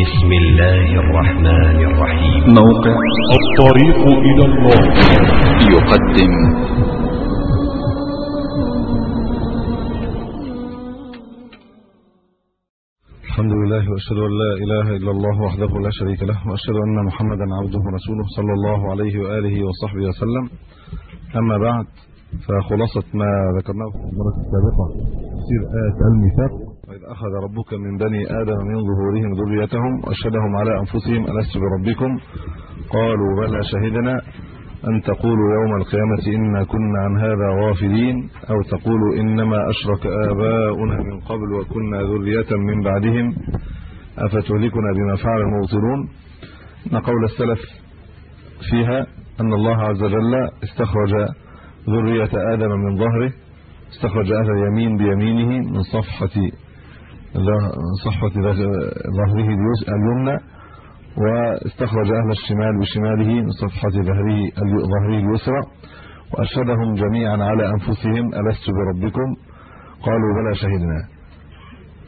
بسم الله الرحمن الرحيم. موقع الطريق إلى الله. يقدم. الحمد لله وأشهد أن لا إله إلا الله وحده لا شريك له وأشهد أن محمدا عبده ورسوله صلى الله عليه وآله وصحبه وسلم. أما بعد فخلاصة ما ذكرناه في المرة السابقة تفسير آية الميثاق. واذ أخذ ربك من بني آدم من ظهورهم ذريتهم وأشهدهم على أنفسهم الست بربكم. قالوا بلى شهدنا. أن تقولوا يوم القيامة إنا كنا عن هذا غافلين. أو تقولوا إنما أشرك آباؤنا من قبل وكنا ذرية من بعدهم. أفتهلكنا بما فعل المبطلون؟ إن قول السلف فيها أن الله عز وجل استخرج ذرية آدم من ظهره استخرج أهل اليمين بيمينه من صفحة صفحة ظهره اليمنى واستخرج أهل الشمال بشماله من صفحة ظهره ظهره اليسرى وأشهدهم جميعا على أنفسهم ألست بربكم؟ قالوا بلى شهدنا.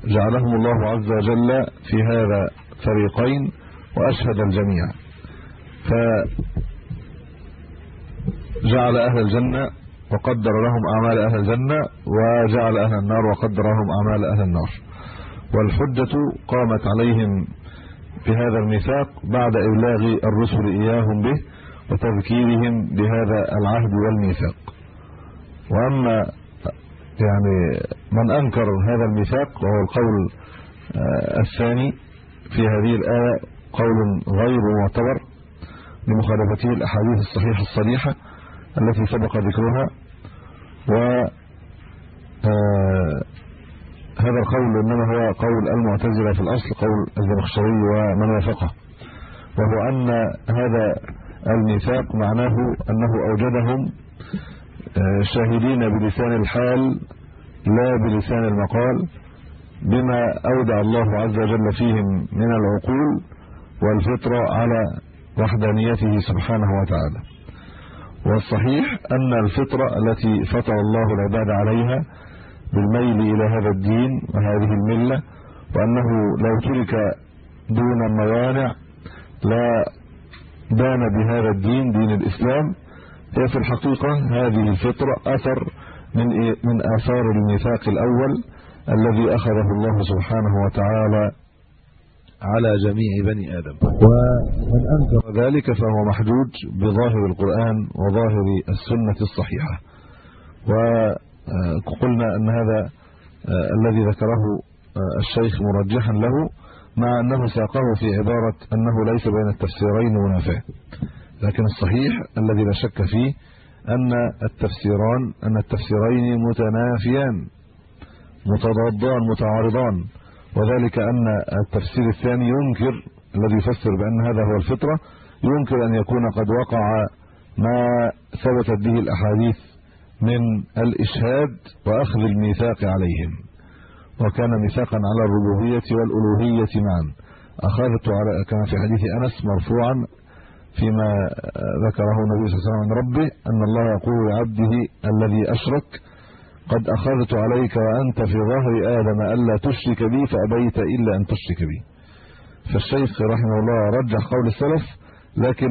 جعلهم الله عز وجل في هذا فريقين وأشهد الجميع. فجعل أهل الجنة وقدر لهم أعمال أهل الجنة وجعل أهل النار وقدر لهم أعمال أهل النار. والحجة قامت عليهم بهذا الميثاق بعد إبلاغ الرسل إياهم به وتذكيرهم بهذا العهد والميثاق. وأما يعني من أنكر هذا الميثاق وهو القول الثاني في هذه الآية قول غير معتبر لمخالفته الأحاديث الصحيحة الصريحة التي سبق ذكرها. و هذا القول إنما هو قول المعتزلة في الأصل قول الزمخشري ومن وافقه. وهو أن هذا الميثاق معناه أنه أوجدهم شاهدين بلسان الحال لا بلسان المقال بما أودع الله عز وجل فيهم من العقول والفطره على وحدانيته سبحانه وتعالى. والصحيح أن الفطرة التي فطر الله العباد عليها بالميل إلى هذا الدين وهذه الملة وأنه لو ترك دون موانع لا دان بهذا الدين دين الإسلام هي في الحقيقة هذه الفطرة أثر من من آثار الميثاق الأول الذي أخذه الله سبحانه وتعالى على جميع بني آدم. ومن أنكر ذلك فهو محجوج بظاهر القرآن وظاهر السنة الصحيحة. و قلنا أن هذا الذي ذكره الشيخ مرجحا له مع أنه ساقه في عبارة أنه ليس بين التفسيرين منافاه لكن الصحيح الذي لا شك فيه أن التفسيران أن التفسيرين متنافيان متضادان متعارضان. وذلك أن التفسير الثاني ينكر الذي يفسر بأن هذا هو الفطرة ينكر أن يكون قد وقع ما ثبتت به الأحاديث من الإشهاد وأخذ الميثاق عليهم. وكان ميثاقا على الربوبية والألوهية معا. أخذت على كما في حديث أنس مرفوعا فيما ذكره النبي صلى الله عليه وسلم عن ربه أن الله يقول لعبده الذي أشرك قد أخذت عليك وأنت في ظهر آدم ألا تشرك بي فأبيت إلا أن تشرك بي. فالشيخ رحمه الله رجح قول السلف لكن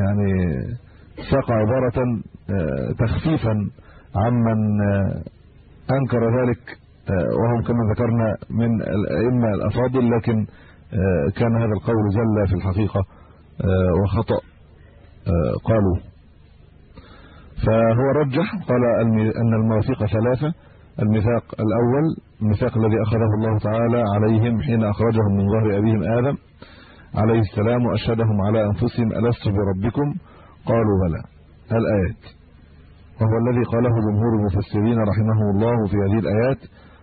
يعني ساق عبارة تخفيفا عمن أنكر ذلك وهم كما ذكرنا من الأئمة الأفاضل لكن كان هذا القول زل في الحقيقة وخطأ قالوا. فهو رجح قال أن المواثيق ثلاثة. الميثاق الأول الميثاق الذي أخذه الله تعالى عليهم حين أخرجهم من ظهر أبيهم آدم عليه السلام وأشهدهم على أنفسهم ألست بربكم؟ قالوا بلى. الايات وهو الذي قاله جمهور المفسرين رحمهم الله في هذه الآيات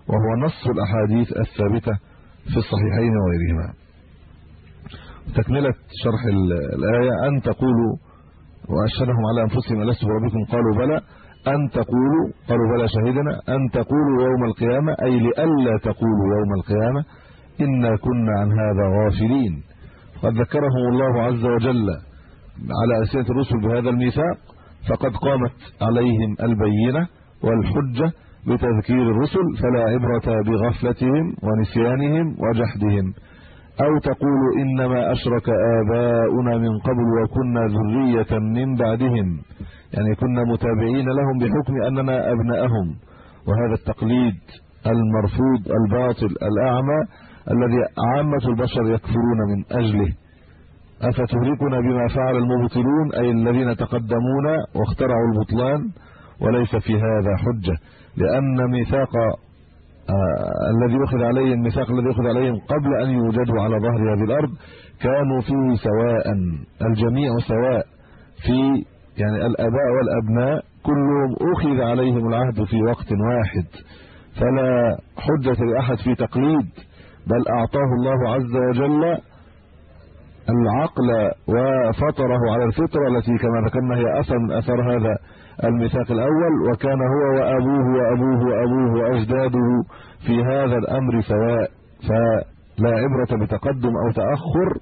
وهو نص الأحاديث الثابتة في الصحيحين وغيرهما. تكملة شرح الآية أن تقولوا وأشهدهم على أنفسهم ألست بربكم؟ قالوا بلى. أن تقولوا قالوا بلى شهدنا أن تقولوا يوم القيامة أي لئلا تقولوا يوم القيامة إنا كنا عن هذا غافلين. قد ذكرهم الله عز وجل على أسئلة الرسل بهذا الميثاق فقد قامت عليهم البينة والحجة بتذكير الرسل فلا عبرة بغفلتهم ونسيانهم وجحدهم. أو تقول إنما أشرك آباؤنا من قبل وكنا ذرية من بعدهم. يعني كنا متابعين لهم بحكم أننا أبناءهم. وهذا التقليد المرفوض الباطل الأعمى الذي عامة البشر يكفرون من أجله. أفتهلكنا بما فعل المبطلون أي الذين تقدمونا واخترعوا البطلان؟ وليس في هذا حجة لأن ميثاق آه الذي أخذ عليه الميثاق الذي أخذ عليهم قبل أن يوجدوا على ظهر هذه الأرض كانوا فيه سواء الجميع سواء في يعني الأباء والأبناء كلهم أخذ عليهم العهد في وقت واحد. فلا حجة لأحد في تقليد بل أعطاه الله عز وجل العقل وفطره على الفطرة التي كما ذكرنا هي أثر من اثار هذا الميثاق الأول وكان هو وأبوه وأبوه وأبوه وأجداده في هذا الأمر سواء فلا عبرة بتقدم أو تأخر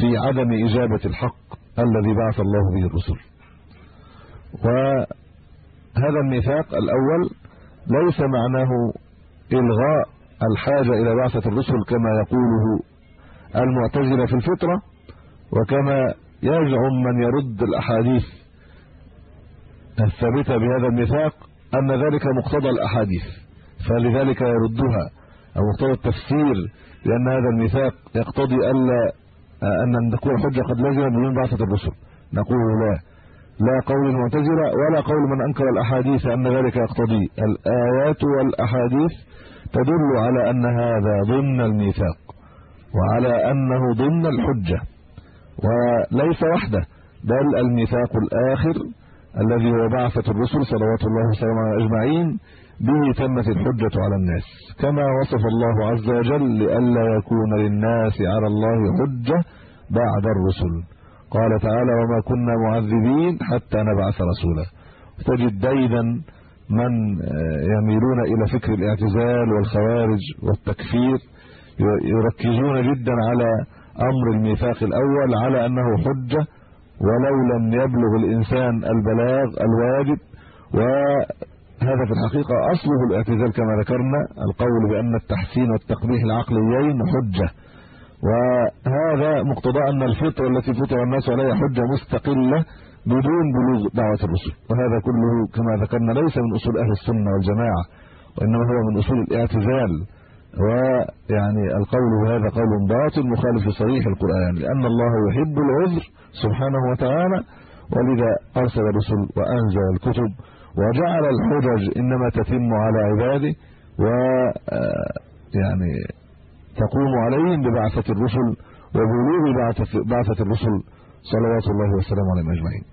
في عدم إجابة الحق الذي بعث الله به الرسل. وهذا الميثاق الأول ليس معناه إلغاء الحاجة إلى بعثة الرسل كما يقوله المعتزلة في الفطرة وكما يزعم من يرد الأحاديث الثابتة بهذا الميثاق أن ذلك مقتضى الأحاديث فلذلك يردها أو مقتضى التفسير لأن هذا الميثاق يقتضي ألا أن تكون حجة قد لزمت بدون بعثة الرسل. نقول لا لا قول المعتزلة ولا قول من أنكر الأحاديث أن ذلك يقتضي. الآيات والأحاديث تدل على أن هذا ضمن الميثاق. وعلى أنه ضمن الحجة وليس وحده بل الميثاق الآخر الذي هو بعثة الرسل صلوات الله وسلامه على أجمعين به تمت الحجة على الناس. كما وصف الله عز وجل لئلا يكون للناس على الله حجة بعد الرسل. قال تعالى وما كنا معذبين حتى نبعث رسولا. تجد ديدا من يميلون إلى فكر الاعتزال والخوارج والتكفير. يركزون جدا على أمر الميثاق الأول على أنه حجة ولو لم يبلغ الإنسان البلاغ الواجب وهذا في الحقيقة أصله الاعتزال كما ذكرنا القول بأن التحسين والتقبيح العقليين حجة. وهذا مقتضى أن الفطرة التي فطر الناس عليها حجة مستقلة بدون بلوغ دعوة الرسل. وهذا كله كما ذكرنا ليس من أصول أهل السنة والجماعة وإنما هو من أصول الاعتزال. ويعني القول بهذا قول باطل مخالف لصريح القرآن لأن الله يحب العذر سبحانه وتعالى ولذا أرسل الرسل وأنزل الكتب وجعل الحجج إنما تتم على عباده و يعني تقوم عليهم ببعثة الرسل وبلوغ بعثة الرسل صلوات الله وسلامه عليهم أجمعين.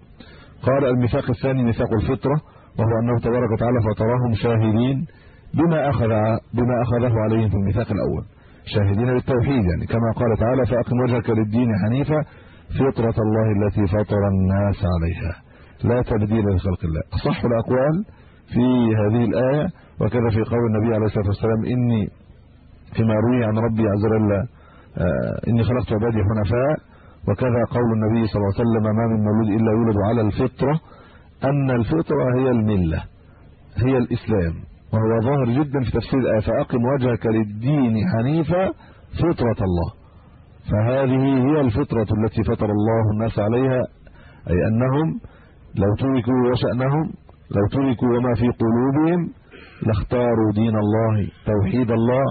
قال الميثاق الثاني ميثاق الفطرة وهو أنه تبارك وتعالى فطرهم شاهدين بما اخذ بما أخذه عليهم في الميثاق الأول. شاهدين بالتوحيد يعني. كما قال تعالى فأقم وجهك للدين حنيفا فطرة الله التي فطر الناس عليها. لا تبديل لخلق الله. أصح الأقوال في هذه الآية وكذا في قول النبي عليه الصلاة والسلام إني فيما روي عن ربي عز وجل آه إني خلقت عبادي حنفاء. وكذا قول النبي صلى الله عليه وسلم ما من مولود إلا يولد على الفطرة. أن الفطرة هي الملة هي الإسلام. وهو ظاهر جدا في تفسير الآية فأقم وجهك للدين حنيفا فطرة الله. فهذه هي الفطرة التي فطر الله الناس عليها أي أنهم لو تركوا وشأنهم لو تركوا وما في قلوبهم لاختاروا دين الله توحيد الله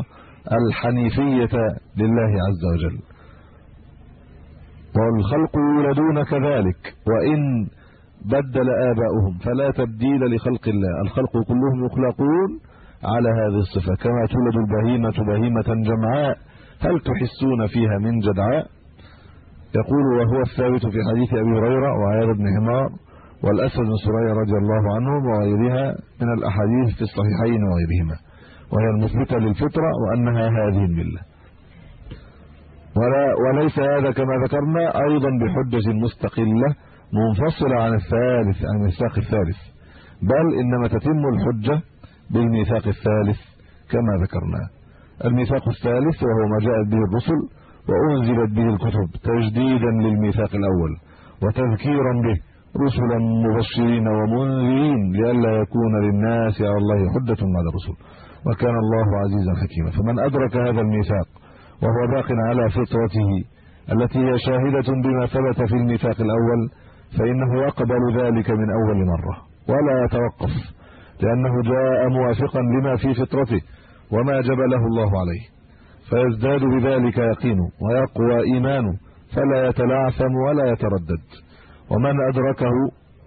الحنيفية لله عز وجل. والخلق يولدون كذلك وإن بدل آباؤهم. فلا تبديل لخلق الله. الخلق كلهم يخلقون على هذه الصفة. كما تولد البهيمة بهيمة جمعاء هل تحسون فيها من جدعاء؟ يقول وهو الثابت في حديث أبي هريرة وعياذ بن حمار والأسد بن سرية رضي الله عنهم وغيرها من الأحاديث في الصحيحين وغيرهما وهي المثبتة للفطرة وأنها هذه الملة. ولا وليس هذا كما ذكرنا أيضا بحجة مستقلة منفصلة عن الثالث عن الميثاق الثالث. بل إنما تتم الحجة بالميثاق الثالث كما ذكرنا. الميثاق الثالث وهو ما جاءت به الرسل وأنزلت به الكتب تجديدا للميثاق الأول وتذكيرا به رسلا مبشرين ومنذرين لئلا يكون للناس على الله حجة بعد الرسل. وكان الله عزيزا حكيما. فمن أدرك هذا الميثاق وهو باق على فطرته التي هي شاهدة بما ثبت في الميثاق الأول فإنه يقبل ذلك من أول مرة ولا يتوقف لأنه جاء موافقا لما في فطرته وما جبله الله عليه فيزداد بذلك يقينه ويقوى إيمانه فلا يتلعثم ولا يتردد. ومن أدركه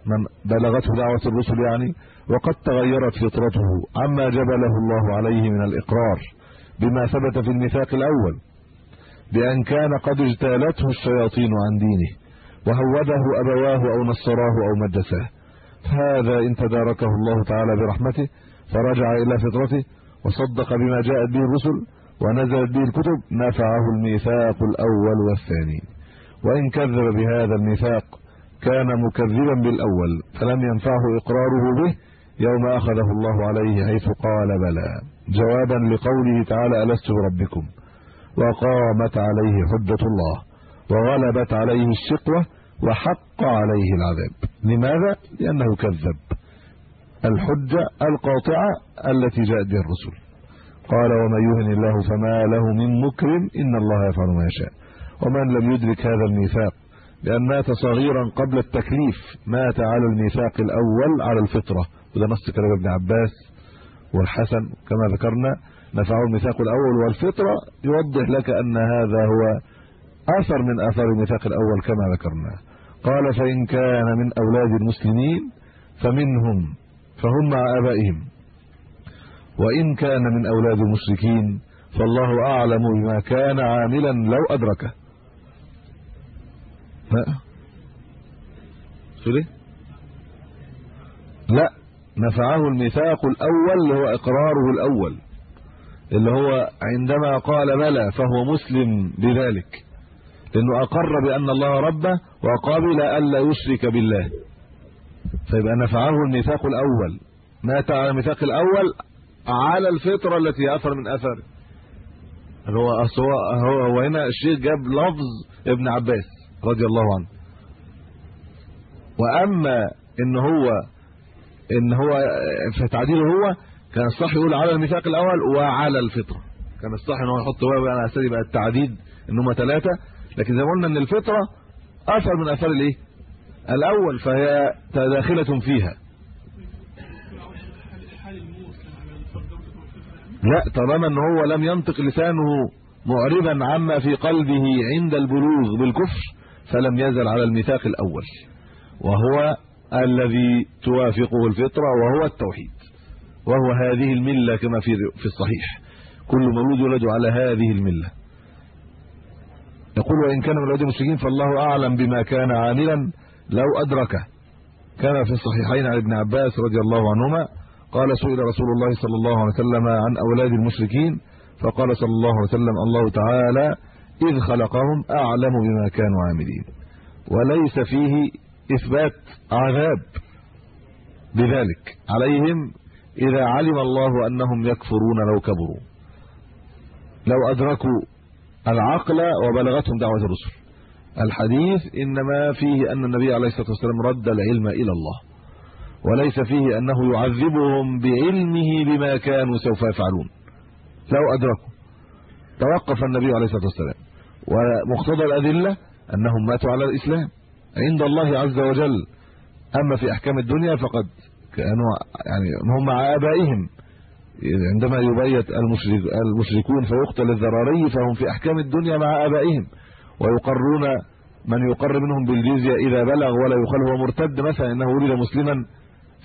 من بلغته دعوة الرسل يعني وقد تغيرت فطرته عما جبله الله عليه من الإقرار بما ثبت في الميثاق الأول بأن كان قد اجتالته الشياطين عن دينه. وهوده أبواه أو نصراه أو مجساه هذا إن تداركه الله تعالى برحمته فرجع إلى فطرته وصدق بما جاءت به الرسل ونزلت به الكتب نفعه الميثاق الأول والثاني. وإن كذب بهذا الميثاق كان مكذبا بالأول فلم ينفعه إقراره به يوم أخذه الله عليه حيث قال بلى. جوابا لقوله تعالى ألست بربكم؟ وقامت عليه حجة الله. وغلبت عليه الشقوة وحق عليه العذاب. لماذا؟ لأنه كذب. الحجة القاطعة التي جاءت بها الرسل. قال ومن يهن الله فما له من مكرم إن الله يفعل ما يشاء. ومن لم يدرك هذا الميثاق لأن مات صغيرا قبل التكليف مات على الميثاق الأول على الفطرة. وده نص كلام ابن عباس والحسن. كما ذكرنا نفعه الميثاق الأول والفطرة يوضح لك أن هذا هو أثر من آثار الميثاق الأول كما ذكرنا. قال فإن كان من أولاد المسلمين فمنهم فهم مع آبائهم. وإن كان من أولاد المشركين فالله أعلم بما كان عاملا لو أدركه. لا. ليه؟ لا. نفعه الميثاق الأول اللي هو إقراره الأول. اللي هو عندما قال بلى فهو مسلم بذلك. لأنه أقر بأن الله ربه وقبل ألا يشرك بالله. فيبقى نفعه الميثاق الأول. مات على الميثاق الأول على الفطرة التي أثر من أثر. هو هو هو هنا الشيخ جاب لفظ ابن عباس رضي الله عنه. وأما إن هو إن هو في تعديله هو كان الصح يقول على الميثاق الأول وعلى الفطرة. كان الصح إن هو يحط واو على أساس يبقى التعديد ان هم ثلاثة. لكن زي ما قلنا إن الفطرة أثر من اثار الإيه؟ الأول فهي داخله فيها. لا طالما ان هو لم ينطق لسانه معربا عما في قلبه عند البلوغ بالكفر فلم يزل على الميثاق الأول. وهو الذي توافقه الفطرة وهو التوحيد. وهو هذه الملة كما في في الصحيح. كل مولود يولد على هذه الملة. يقول وإن كان من أولاد المسلمين فالله أعلم بما كان عاملا. لو ادركه كما في الصحيحين عن ابن عباس رضي الله عنهما قال سئل رسول الله صلى الله عليه وسلم عن أولاد المشركين فقال صلى الله عليه وسلم الله تعالى إذ خلقهم أعلم بما كانوا عاملين. وليس فيه إثبات عذاب بذلك عليهم إذا علم الله أنهم يكفرون لو كبروا. لو أدركوا العقل وبلغتهم دعوة الرسل. الحديث إنما فيه أن النبي عليه الصلاة والسلام رد العلم إلى الله وليس فيه أنه يعذبهم بعلمه بما كانوا سوف يفعلون. لو أدركوا. توقف النبي عليه الصلاة والسلام. ومقتضى الأدلة أنهم ماتوا على الإسلام. عند الله عز وجل. أما في أحكام الدنيا فقد كانوا يعني هم مع ابائهم عندما يبيت المشرك المشركون فيقتل الذراري فهم في أحكام الدنيا مع آبائهم ويقرون من يقر منهم بالجزية إذا بلغ ولا يقال هو مرتد مثلا إنه ولد مسلما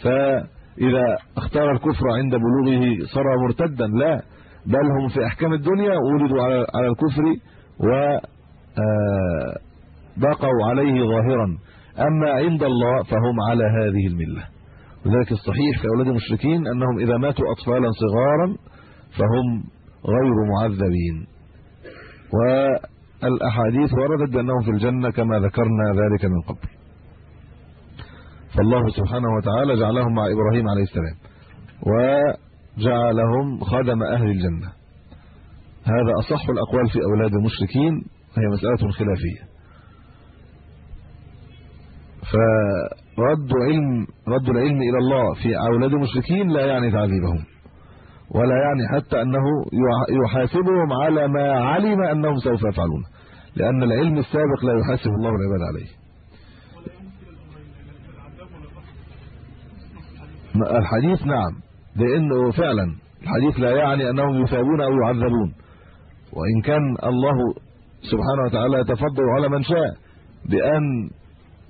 فإذا اختار الكفر عند بلوغه صار مرتدا. لا بل هم في أحكام الدنيا ولدوا على على الكفر و بقوا عليه ظاهرا. أما عند الله فهم على هذه الملة. وذلك الصحيح في أولاد المشركين أنهم إذا ماتوا أطفالا صغارا فهم غير معذبين. والأحاديث وردت بأنهم في الجنة كما ذكرنا ذلك من قبل. فالله سبحانه وتعالى جعلهم مع إبراهيم عليه السلام وجعلهم خدم أهل الجنة. هذا أصح الأقوال في أولاد المشركين هي مسألة خلافية. فرد علم رد العلم إلى الله في أولاد المشركين لا يعني تعذيبهم ولا يعني حتى أنه يحاسبهم على ما علم أنهم سوف يفعلون لأن العلم السابق لا يحاسب الله العباد عليه. الحديث نعم لأنه فعلا الحديث لا يعني أنهم يثابون أو يعذبون وإن كان الله سبحانه وتعالى يتفضل على من شاء بأن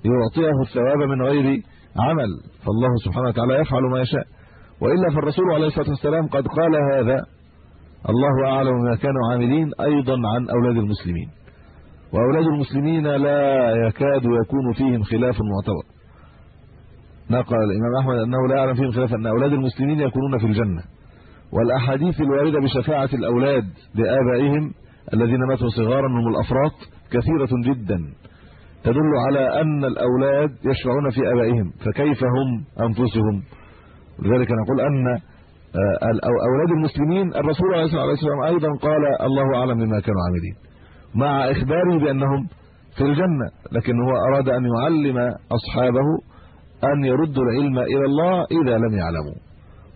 يعطيه الثواب من غير عمل. فالله سبحانه وتعالى يفعل ما يشاء. وإلا فالرسول عليه الصلاة والسلام قد قال هذا. الله أعلم ما كانوا عاملين أيضا عن أولاد المسلمين. وأولاد المسلمين لا يكاد يكون فيهم خلاف معتبر. نقل الإمام أحمد أنه لا يعلم فيهم خلاف أن أولاد المسلمين يكونون في الجنة. والأحاديث الواردة بشفاعة الأولاد لآبائهم الذين ماتوا صغارا من الأفراط كثيرة جدا. تدل على أن الأولاد يشفعون في آبائهم فكيف هم أنفسهم؟ لذلك نقول أن آه، أولاد المسلمين الرسول عليه الصلاة والسلام أيضا قال الله أعلم بما كانوا عاملين مع إخباره بأنهم في الجنة لكن هو أراد أن يعلم أصحابه أن يردوا العلم إلى الله إذا لم يعلموا.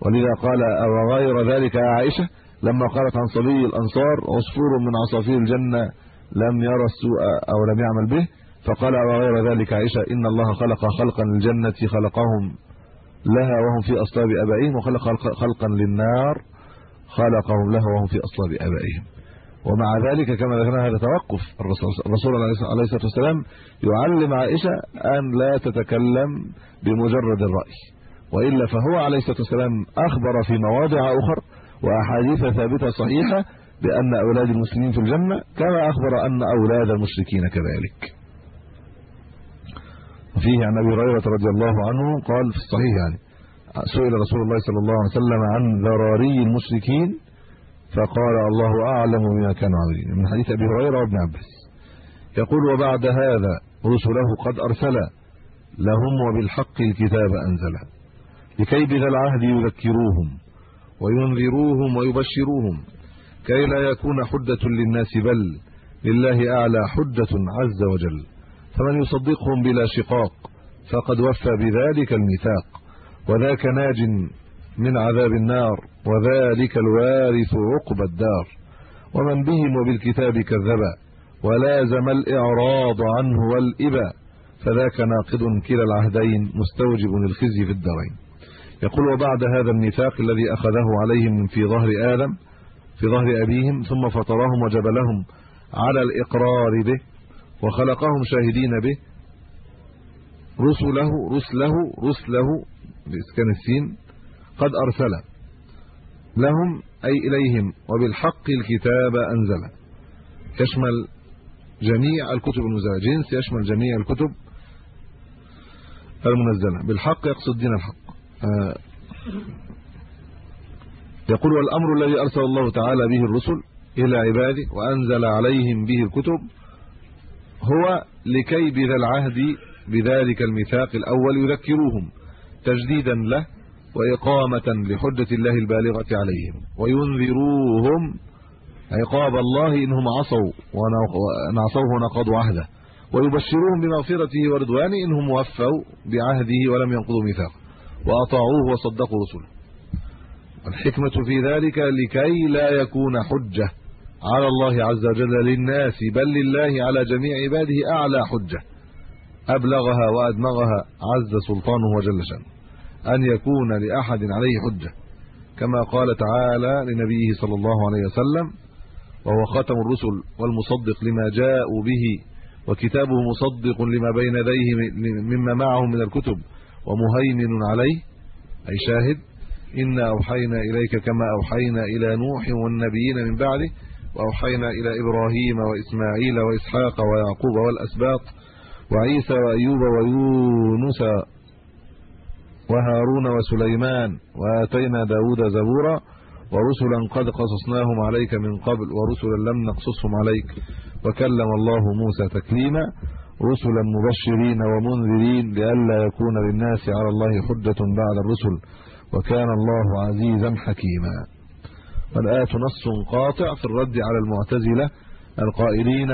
ولذا قال أو غير ذلك يا عائشة لما قالت عن صبي الأنصار عصفور من عصافير الجنة لم يرى السوء أو لم يعمل به فقال وغير ذلك عائشة إن الله خلق خلقا للجنة خلقهم لها وهم في أصلاب أبائهم وخلق خلقا للنار خلقهم لها وهم في أصلاب أبائهم. ومع ذلك كما ذكرنا هذا توقف الرسول عليه الصلاة والسلام يعلم عائشة أن لا تتكلم بمجرد الرأي وإلا فهو عليه الصلاة والسلام أخبر في مواضع أخرى وأحاديث ثابتة صحيحة بأن أولاد المسلمين في الجنة كما أخبر أن أولاد المشركين كذلك. وفيه عن أبي هريرة رضي الله عنه قال في الصحيح يعني سئل رسول الله صلى الله عليه وسلم عن ذراري المشركين فقال الله أعلم بما كانوا عاملين. من حديث أبي هريرة وابن عباس. يقول وبعد هذا رسله قد أرسل لهم وبالحق الكتاب أنزله لكي بذا العهد يذكروهم وينذروهم ويبشروهم كي لا يكون حجة للناس بل لله أعلى حجة عز وجل. فمن يصدقهم بلا شقاق فقد وفى بذلك الميثاق. وذاك ناج من عذاب النار وذلك الوارث عقب الدار. ومن بهم وبالكتاب كذبا ولازم الإعراض عنه والإبا. فذاك ناقض كلا العهدين مستوجب للخزي في الدارين. يقول وبعد هذا الميثاق الذي أخذه عليهم في ظهر آدم في ظهر أبيهم ثم فطرهم وجبلهم على الإقرار به وخلقهم شاهدين به. رسله رسله رسله باسكان السين قد أرسل. لهم أي إليهم. وبالحق الكتاب أنزل. يشمل جميع الكتب المنزلة. جنس يشمل جميع الكتب المنزلة. بالحق يقصد دين الحق. آه، يقول والأمر الذي أرسل الله تعالى به الرسل إلى عباده وأنزل عليهم به الكتب هو لكي بذا العهد بذلك الميثاق الأول يذكروهم تجديدا له وإقامة لحجة الله البالغة عليهم وينذروهم عقاب الله إنهم عصوا ونعصوه ونقضوا عهده ويبشرهم بمغفرته ورضوانه إنهم وفوا بعهده ولم ينقضوا ميثاقه وأطاعوه وصدقوا رسله. الحكمة في ذلك لكي لا يكون حجة على الله عز وجل للناس بل لله على جميع عباده أعلى حجة. أبلغها وأدمغها عز سلطانه وجل شأنه. أن يكون لأحد عليه حجة. كما قال تعالى لنبيه صلى الله عليه وسلم وهو خاتم الرسل والمصدق لما جاءوا به وكتابه مصدق لما بين يديه مما معه من الكتب ومهيمن عليه. أي شاهد إنا أوحينا إليك كما أوحينا إلى نوح والنبيين من بعده وأوحينا إلى إبراهيم وإسماعيل وإسحاق ويعقوب والأسباط وعيسى وأيوب ويونس وهارون وسليمان وآتينا داوود زبورا ورسلا قد قصصناهم عليك من قبل ورسلا لم نقصصهم عليك وكلم الله موسى تكليما رسلا مبشرين ومنذرين لئلا يكون للناس على الله حجة بعد الرسل وكان الله عزيزا حكيما والآية نص قاطع في الرد على المعتزلة القائلين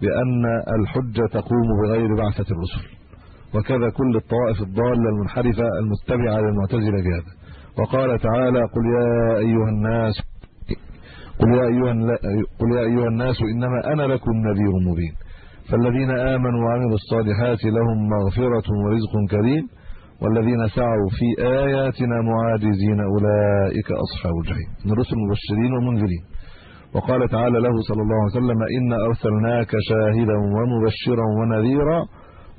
بأن الحجة تقوم بغير بعثة الرسل. وكذا كل الطوائف الضالة المنحرفة المتبعة للمعتزلة بهذا. وقال تعالى قل يا أيها الناس قل يا أيها قل يا أيها الناس إنما أنا لكم نذير مبين. فالذين آمنوا وعملوا الصالحات لهم مغفرة ورزق كريم. والذين سعوا في آياتنا معاجزين أولئك أصحاب الجحيم. من رسل مبشرين ومنذرين وقال تعالى له صلى الله عليه وسلم إن أرسلناك شاهدا ومبشرا ونذيرا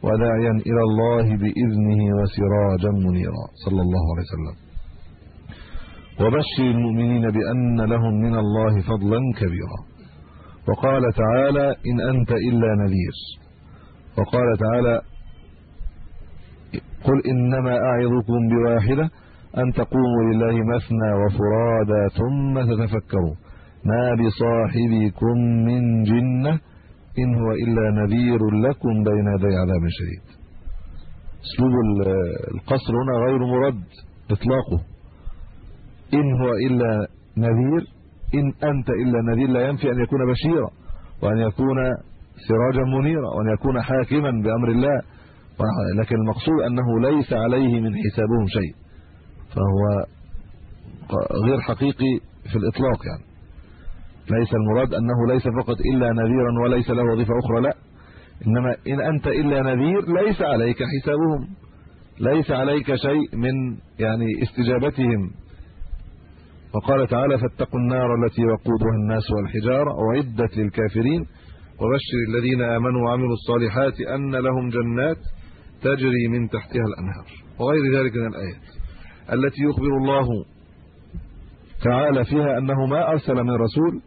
وداعيا إلى الله بإذنه وسراجا منيرا. صلى الله عليه وسلم. وبشر المؤمنين بأن لهم من الله فضلا كبيرا. وقال تعالى إن أنت إلا نذير. وقال تعالى قل إنما أعظكم بواحدة أن تقوموا لله مثنى وفرادا ثم تتفكروا. ما بصاحبكم من جنة إن هو إلا نذير لكم بين يدي عذاب شديد. أسلوب القصر هنا غير مرد إطلاقه. إن هو إلا نذير إن أنت إلا نذير لا ينفي أن يكون بشيرا وأن يكون سراجا منيرا وأن يكون حاكما بأمر الله. لكن المقصود أنه ليس عليه من حسابهم شيء. فهو غير حقيقي في الإطلاق يعني. ليس المراد أنه ليس فقط إلا نذيرا وليس له وظيفة أخرى لا. إنما إن أنت إلا نذير ليس عليك حسابهم. ليس عليك شيء من يعني استجابتهم. وقال تعالى فاتقوا النار التي وقودها الناس والحجارة أعدت للكافرين. وبشر الذين آمنوا وعملوا الصالحات أن لهم جنات تجري من تحتها الأنهار وغير ذلك من الآيات التي يخبر الله تعالى فيها أنه ما أرسل من رسول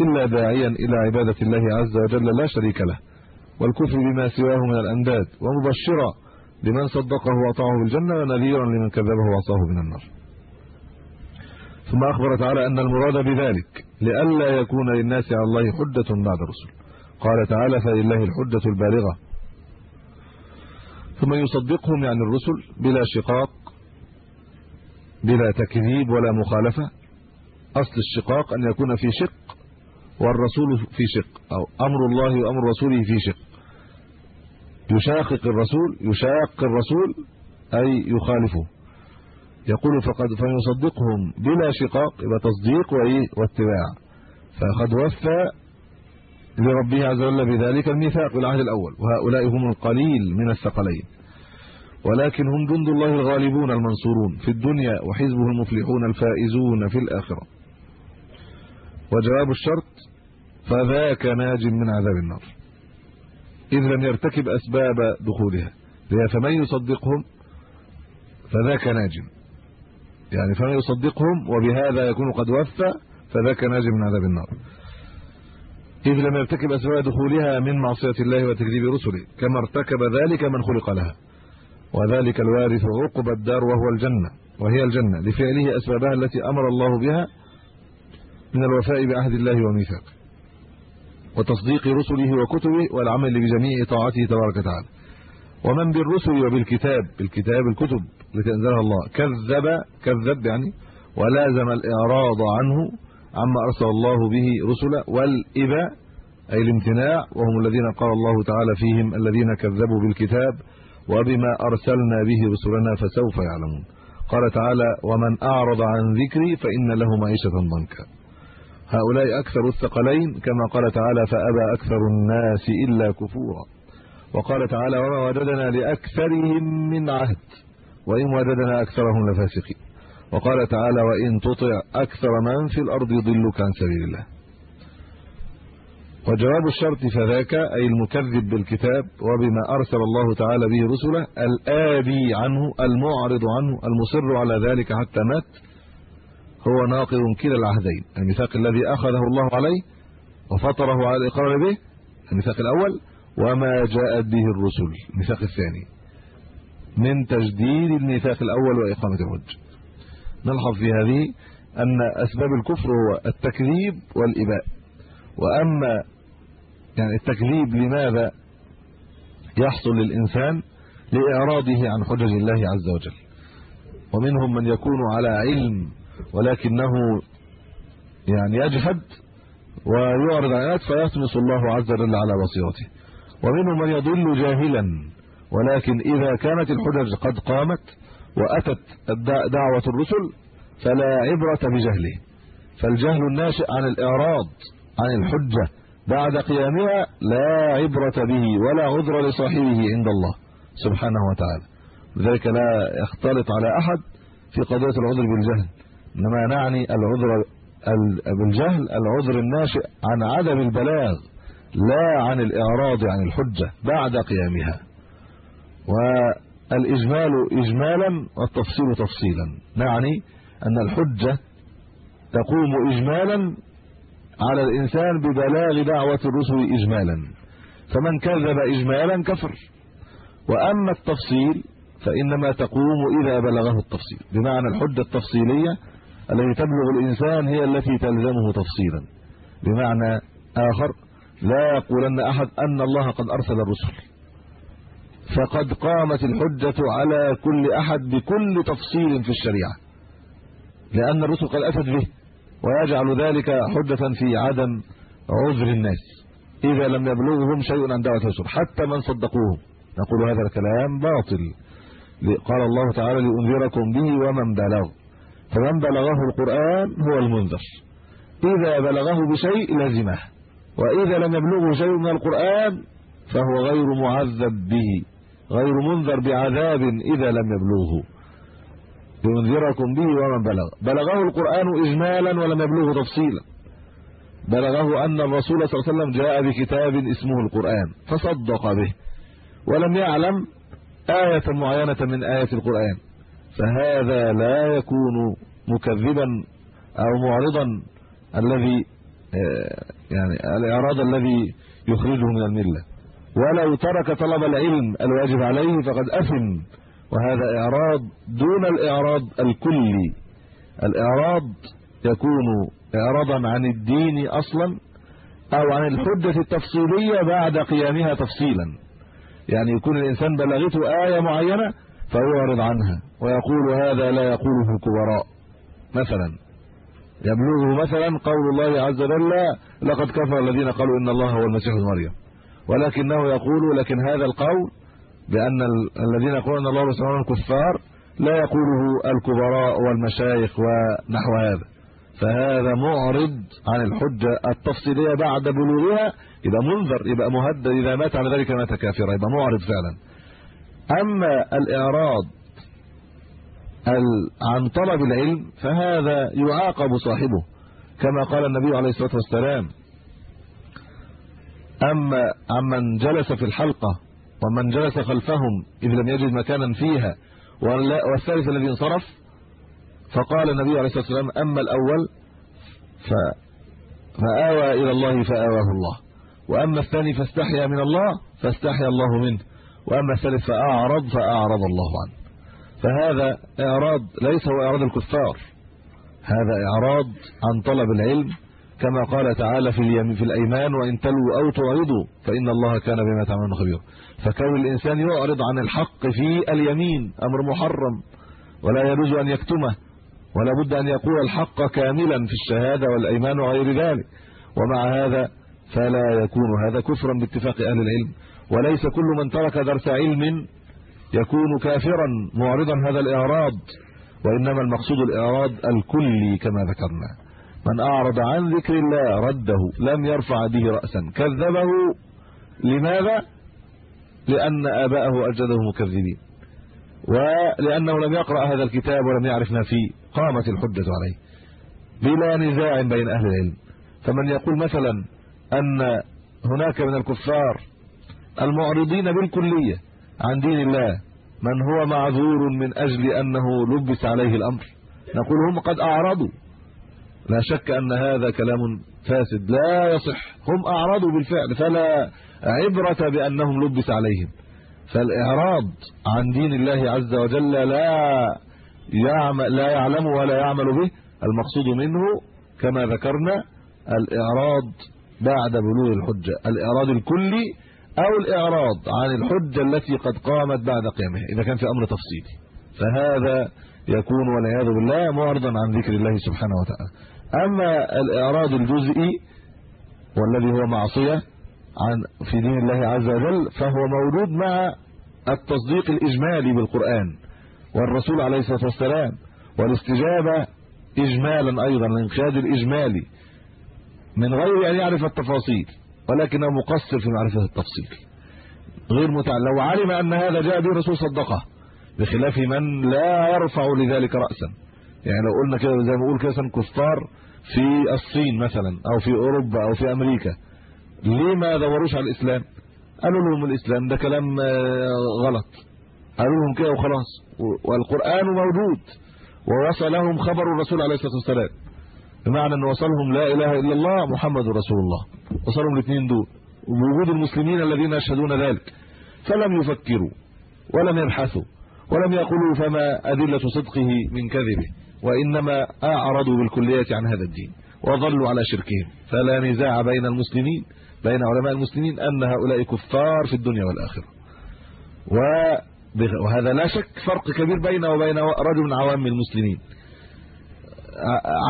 إلا داعيا إلى عبادة الله عز وجل لا شريك له والكفر بما سواه من الأنداد ومبشرا لمن صدقه وأطاعه بالجنه ونذيرا لمن كذبه وعصاه من النار. ثم أخبر تعالى أن المراد بذلك لئلا يكون للناس على الله حجة بعد الرسل. قال تعالى فلله الحجة البالغة ثم يصدقهم يعني الرسل بلا شقاق بلا تكذيب ولا مخالفة. أصل الشقاق أن يكون في شق والرسول في شق أو أمر الله وأمر رسوله في شق. يشاقق الرسول يشاق الرسول أي يخالفه. يقول فقد فيصدقهم بلا شقاق يبقى تصديق وإيه واتباع. فقد وفى لربه عز وجل بذلك الميثاق العهد الأول. وهؤلاء هم القليل من الثقلين. ولكن هم جند الله الغالبون المنصورون في الدنيا وحزبه المفلحون الفائزون في الآخرة. وجواب الشرط فذاك ناج من عذاب النار. إذ لم يرتكب أسباب دخولها. فمن يصدقهم؟ فذاك ناج. يعني فمن يصدقهم وبهذا يكون قد وفى فذاك ناج من عذاب النار. إذ لم يرتكب أسباب دخولها من معصية الله وتكذيب رسله كما ارتكب ذلك من خلق لها. وذلك الوارث عقب الدار وهو الجنة وهي الجنة. لفعله أسبابها التي أمر الله بها من الوفاء بعهد الله وميثاقه. وتصديق رسله وكتبه والعمل بجميع طاعته تبارك وتعالى. ومن بالرسل وبالكتاب بالكتاب الكتب التي أنزلها الله. كذب كذب يعني ولازم الإعراض عنه عما أرسل الله به رسلا والإباء أي الامتناع وهم الذين قال الله تعالى فيهم الذين كذبوا بالكتاب وبما أرسلنا به رسلنا فسوف يعلمون. قال تعالى ومن أعرض عن ذكري فإن له معيشة ضنكا. هؤلاء أكثر الثقلين كما قال تعالى فأبى أكثر الناس إلا كفورا. وقال تعالى وما وجدنا لأكثرهم من عهد وإن وجدنا أكثرهم لفاسقين. وقال تعالى وإن تطع أكثر من في الأرض يضلك عن سبيل الله. وجواب الشرط فذاك أي المكذب بالكتاب وبما أرسل الله تعالى به رسله الآبي عنه المعرض عنه المصر على ذلك حتى مات هو ناقض كلا العهدين. الميثاق الذي أخذه الله عليه وفطره على الإقرار به الميثاق الأول وما جاءت به الرسل. الميثاق الثاني. من تجديد الميثاق الأول وإقامة الحج. نلحظ في هذه أن أسباب الكفر هو التكذيب والإباء. وأما يعني التكذيب لماذا يحصل للإنسان؟ لإعراضه عن حجج الله عز وجل. ومنهم من يكون على علم ولكنه يعني يجحد ويعرض عن الايات فيطمس الله عز وجل على بصيرته. ومنهم من يضل جاهلا ولكن إذا كانت الحجج قد قامت وأتت دعوة الرسل فلا عبرة بجهله. فالجهل الناشئ عن الإعراض عن الحجة بعد قيامها لا عبرة به ولا عذر لصاحبه عند الله سبحانه وتعالى. لذلك لا يختلط على أحد في قضية العذر بالجهل. إنما نعني العذر بالجهل العذر الناشئ عن عدم البلاغ لا عن الإعراض عن الحجة بعد قيامها. والإجمال إجمالا والتفصيل تفصيلا. نعني أن الحجة تقوم إجمالا على الإنسان ببلاغ دعوة الرسل إجمالا. فمن كذب إجمالا كفر. وأما التفصيل فإنما تقوم إذا بلغه التفصيل. بمعنى الحجة التفصيلية التي تبلغ الإنسان هي التي تلزمه تفصيلا. بمعنى آخر لا يقولن أحد أن الله قد أرسل الرسل. فقد قامت الحجة على كل أحد بكل تفصيل في الشريعة. لأن الرسل قد أتت به ويجعل ذلك حجة في عدم عذر الناس. إذا لم يبلغهم شيء عن دعوة الرسل حتى من صدقوهم. نقول هذا الكلام باطل. قال الله تعالى لأنذركم به ومن بلغ. فمن بلغه القرآن هو المنذر. إذا بلغه بشيء لزمه. وإذا لم يبلغه شيء من القرآن فهو غير معذب به. غير منذر بعذاب إذا لم يبلغه لينذركم به ومن بلغ. بلغه القرآن إجمالا ولم يبلغه تفصيلا. بلغه أن الرسول صلى الله عليه وسلم جاء بكتاب اسمه القرآن فصدق به. ولم يعلم آية معينة من آية القرآن. فهذا لا يكون مكذبا أو معرضا الذي آه، يعني الإعراض الذي يخرجه من الملة. ولو ترك طلب العلم الواجب عليه فقد أثم. وهذا إعراض دون الإعراض الكلي. الإعراض يكون إعراضا عن الدين أصلا أو عن الحجة التفصيلية بعد قيامها تفصيلا. يعني يكون الإنسان بلغته آية معينة فيعرض عنها ويقول هذا لا يقوله الكبراء. مثلا يبلغه مثلا قول الله عز وجل لقد كفر الذين قالوا إن الله هو المسيح مريم. ولكنه يقول لكن هذا القول بأن الذين يقولون الله المسيح كفار لا يقوله الكبراء والمشايخ ونحو هذا. فهذا معرض عن الحجة التفصيلية بعد بلوغها. يبقى منذر يبقى مهدد. إذا مات على ذلك مات كافرا. يبقى معرض فعلا. أما الإعراض عن طلب العلم فهذا يعاقب صاحبه. كما قال النبي عليه الصلاة والسلام أما عمن جلس في الحلقة ومن جلس خلفهم إذ لم يجد مكانا فيها والثالث الذي انصرف فقال النبي عليه الصلاة والسلام أما الأول ف فآوى إلى الله فآواه الله. وأما الثاني فاستحيا من الله فاستحيا الله منه. وأما الثالث فاعرض فأعرض الله عنه. فهذا إعراض ليس هو إعراض الكفار. هذا إعراض عن طلب العلم كما قال تعالى في اليمين في الأيمان وإن تلوا أو تعرضوا فإن الله كان بما تعملون خبيرا. فكون الإنسان يعرض عن الحق في اليمين أمر محرم ولا يجوز أن يكتمه ولا بد أن يقول الحق كاملا في الشهادة والأيمان وغير ذلك. ومع هذا فلا يكون هذا كفرا باتفاق أهل العلم. وليس كل من ترك درس علم يكون كافرا معرضا هذا الإعراض وإنما المقصود الإعراض الكلي كما ذكرنا. من أعرض عن ذكر الله رده لم يرفع به رأسا كذبه لماذا؟ لأن آباءه اجده مكذبين. ولأنه لم يقرأ هذا الكتاب ولم يعرف ما فيه قامت الحجة عليه. بلا نزاع بين أهل العلم. فمن يقول مثلا أن هناك من الكفار المعرضين بالكلية عن دين الله من هو معذور من أجل أنه لبس عليه الأمر؟ نقول هم قد أعرضوا. لا شك أن هذا كلام فاسد. لا يصح. هم اعرضوا بالفعل. فلا عبرة بأنهم لبس عليهم. فالإعراض عن دين الله عز وجل لا يعمل لا يعلم ولا يعمل به. المقصود منه كما ذكرنا الإعراض بعد بلوغ الحجة. الإعراض الكلي أو الإعراض عن الحجة التي قد قامت بعد قيامها إذا كان في أمر تفصيلي. فهذا يكون والعياذ بالله معرضا عن ذكر الله سبحانه وتعالى. أما الإعراض الجزئي والذي هو معصية عن في دين الله عز وجل فهو موجود مع التصديق الإجمالي بالقرآن والرسول عليه الصلاة والسلام والاستجابة اجمالا أيضا الانقياد الإجمالي من غير أن يعرف التفاصيل ولكنه مقصر في معرفة التفصيل. غير متعلم لو علم أن هذا جاء به الرسول صدقه بخلاف من لا يرفع لذلك راسا. يعني لو قلنا كده زي ما بقول كده كفار في الصين مثلا أو في أوروبا أو في أمريكا. ليه ما دوروش على الإسلام؟ قالوا لهم الإسلام ده كلام آه، غلط. قالوا لهم كده وخلاص. والقرآن موجود. ووصلهم خبر الرسول عليه الصلاة والسلام. بمعنى إن وصلهم لا إله إلا الله محمد رسول الله. وصلهم الاثنين دول. ووجود المسلمين الذين يشهدون ذلك. فلم يفكروا ولم يبحثوا ولم يقولوا فما أدلة صدقه من كذبه. وإنما أعرضوا بالكلية عن هذا الدين وظلوا على شركهم. فلا نزاع بين المسلمين بين علماء المسلمين أن هؤلاء كفار في الدنيا والآخرة. وهذا لا شك فرق كبير بينه وبين رجل من عوام المسلمين.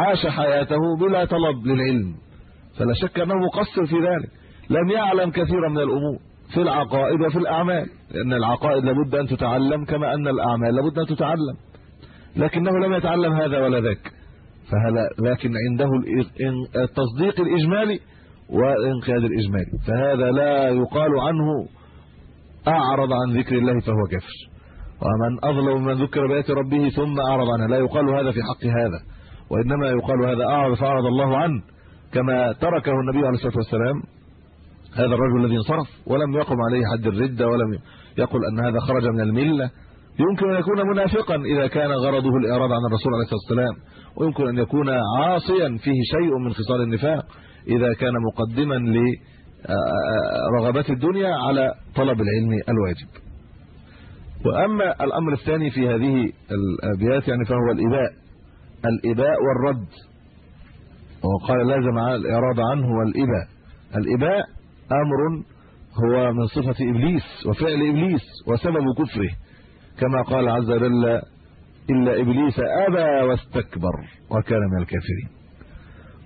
عاش حياته بلا طلب للعلم فلا شك أنه مقصر في ذلك. لم يعلم كثيرا من الأمور في العقائد وفي الأعمال لأن العقائد لابد أن تتعلم كما أن الأعمال لابد أن تتعلم. لكنه لم يتعلم هذا ولا ذاك. فهلا لكن عنده التصديق الإجمالي والانقياد الإجمالي. فهذا لا يقال عنه أعرض عن ذكر الله فهو كافر. ومن أظلم من ذكر بآيات ربه ثم أعرض عنها. لا يقال هذا في حق هذا وإنما يقال هذا أعرض فأعرض الله عنه كما تركه النبي عليه الصلاة والسلام. هذا الرجل الذي انصرف ولم يقم عليه حد الردة ولم يقل أن هذا خرج من الملة. يمكن أن يكون منافقا إذا كان غرضه الإعراض عن الرسول عليه الصلاة والسلام. ويمكن أن يكون عاصيا فيه شيء من خصال النفاق إذا كان مقدما لرغبات الدنيا على طلب العلم الواجب. وأما الأمر الثاني في هذه الأبيات يعني فهو الإباء. الإباء والرد. وقال لازم الإعراض عنه والإباء. الإباء أمر هو من صفة إبليس وفعل إبليس وسبب كفره. كما قال عز وجل الا إبليس أبى واستكبر وكان من الكافرين.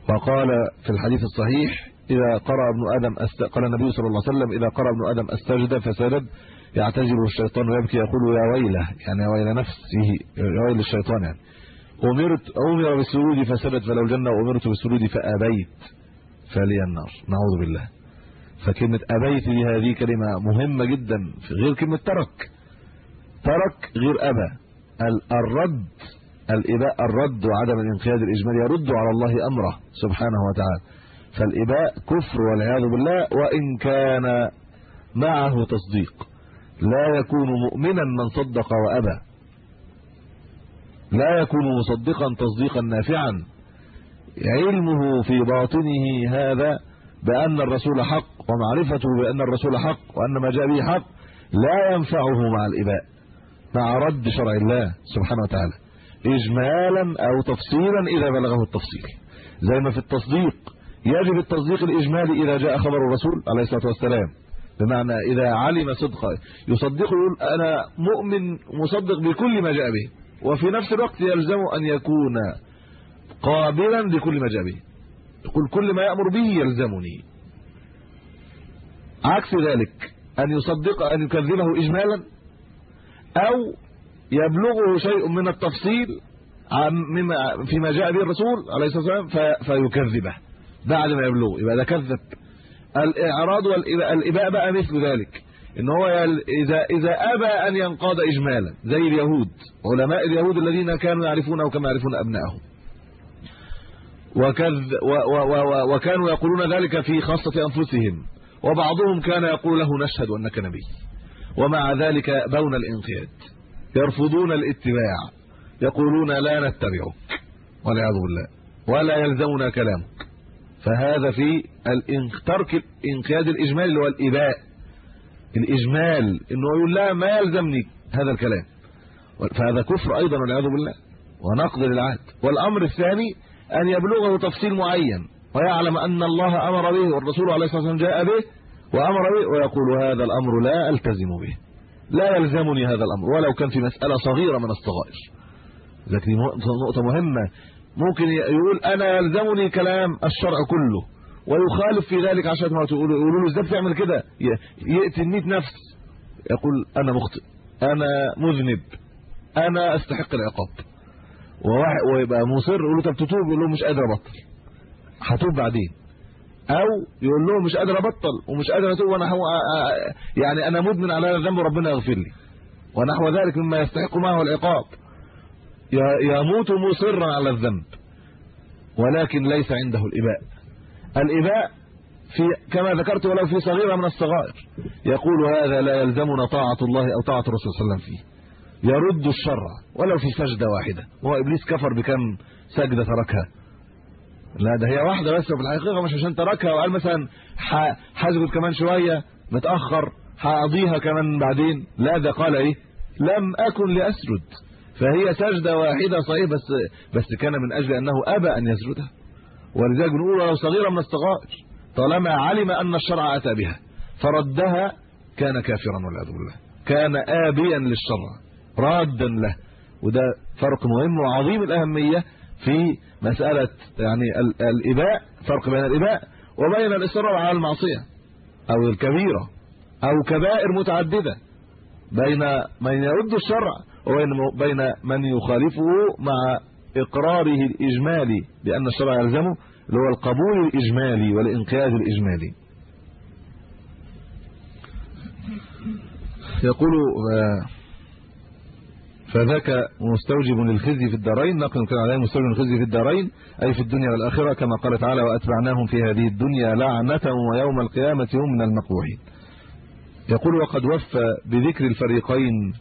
وقال في الحديث الصحيح إذا قرأ ابن آدم أست... قال النبي صلى الله عليه وسلم إذا قرأ ابن آدم أستجد فسجد يعتذر الشيطان ويبكي يقول يا ويله يعني يا ويل نفسه يا ويل الشيطان يعني. أمرت أمر بالسجود فسجد فلو الجنة وامرت بالسجود فأبيت فلي النار. نعوذ بالله. فكلمة أبيت دي هذه كلمة مهمة جدا غير كلمة ترك. ترك غير ابى الرد الإباء الرد وعدم الانقياد الإجمالي يرد على الله أمره سبحانه وتعالى. فالإباء كفر والعياذ بالله وإن كان معه تصديق. لا يكون مؤمنا من صدق وأبى. لا يكون مصدقا تصديقا نافعا. علمه في باطنه هذا بأن الرسول حق ومعرفته بأن الرسول حق وأن ما جاء به حق لا ينفعه مع الإباء. مع رد شرع الله سبحانه وتعالى اجمالا أو تفصيلا إذا بلغه التفصيل. زي ما في التصديق يجب التصديق الإجمالي إذا جاء خبر الرسول عليه الصلاة والسلام. بمعنى إذا علم صدقه يصدقه يقول أنا مؤمن مصدق بكل ما جاء به وفي نفس الوقت يلزم أن يكون قابلا لكل ما جاء به. يقول كل ما يأمر به يلزمني. عكس ذلك أن يصدق أن يكذبه إجمالا أو يبلغه شيء من التفصيل مما فيما جاء به الرسول عليه الصلاة والسلام فيكذبه بعد ما يبلغه. يبقى ده كذب. الإعراض والإباء بقى مثل ذلك إن هو اذا إذا أبى أن ينقاد اجمالا زي اليهود علماء اليهود الذين كانوا يعرفونه كما يعرفون ابنائهم وكذ وكانوا يقولون ذلك في خاصة أنفسهم وبعضهم كان يقول له نشهد أنك نبي. ومع ذلك بون الانقياد. يرفضون الاتباع. يقولون لا نتبعك. والعياذ بالله. ولا يلزمنا كلامك. فهذا في ترك الانقياد الإجمالي اللي هو الإباء. الإجمال. إنه يقول لا ما يلزمني هذا الكلام. فهذا كفر أيضا والعياذ بالله. ونقض للعهد. والأمر الثاني أن يبلغه تفصيل معين. ويعلم أن الله أمر به والرسول عليه الصلاة والسلام جاء به وأمر به ويقول هذا الأمر لا ألتزم به. لا يلزمني هذا الأمر ولو كان في مسألة صغيرة من الصغائر. لكن نقطة مهمة ممكن يقول أنا يلزمني كلام الشرع كله ويخالف في ذلك عشان ما يقولوا له إزاي بتعمل كده؟ يقتل 100 نفس. يقول أنا مخطئ أنا مذنب أنا أستحق العقاب. ويبقى مصر يقول له طب تتوب؟ يقول له مش قادر أبطل. هتوب بعدين. أو يقول له مش قادر أبطل ومش قادر اتوب وأنا يعني أنا مدمن على هذا الذنب وربنا يغفر لي. ونحو ذلك مما يستحق معه العقاب. يموت مصرا على الذنب. ولكن ليس عنده الإباء. الإباء في كما ذكرت ولو في صغيرة من الصغائر. يقول هذا لا يلزمنا طاعة الله أو طاعة الرسول صلى الله عليه وسلم فيه. يرد الشرع ولو في سجدة واحدة. هو إبليس كفر بكم سجدة تركها. لا ده هي واحدة بس في الحقيقة مش عشان تركها وقال مثلا هسجد كمان شوية متأخر هقضيها كمان بعدين. لا ده قال إيه؟ لم أكن لأسجد. فهي سجدة واحدة صحيح بس بس كان من أجل أنه أبى أن يسجدها. ولذلك بنقول لو صغيره من الصغائر طالما علم أن الشرع أتى بها فردها كان كافرا والعياذ بالله. كان ابيا للشرع رادا له. وده فرق مهم وعظيم الأهمية. في مسألة يعني الإباء فرق بين الإباء وبين الإصرار على المعصية أو الكبيرة أو كبائر متعددة بين من يرد الشرع وبين بين من يخالفه مع إقراره الإجمالي بان الشرع يلزمه اللي هو القبول الإجمالي والإنقياد الإجمالي. يقول فذاك مستوجب للخزي في الدارين نقل كان عليه مستوجب للخزي في الدارين أي في الدنيا والآخرة كما قال تعالى وأتبعناهم في هذه الدنيا لعنة ويوم القيامة هم من المقبوحين. يقول وقد وفى بذكر الفريقين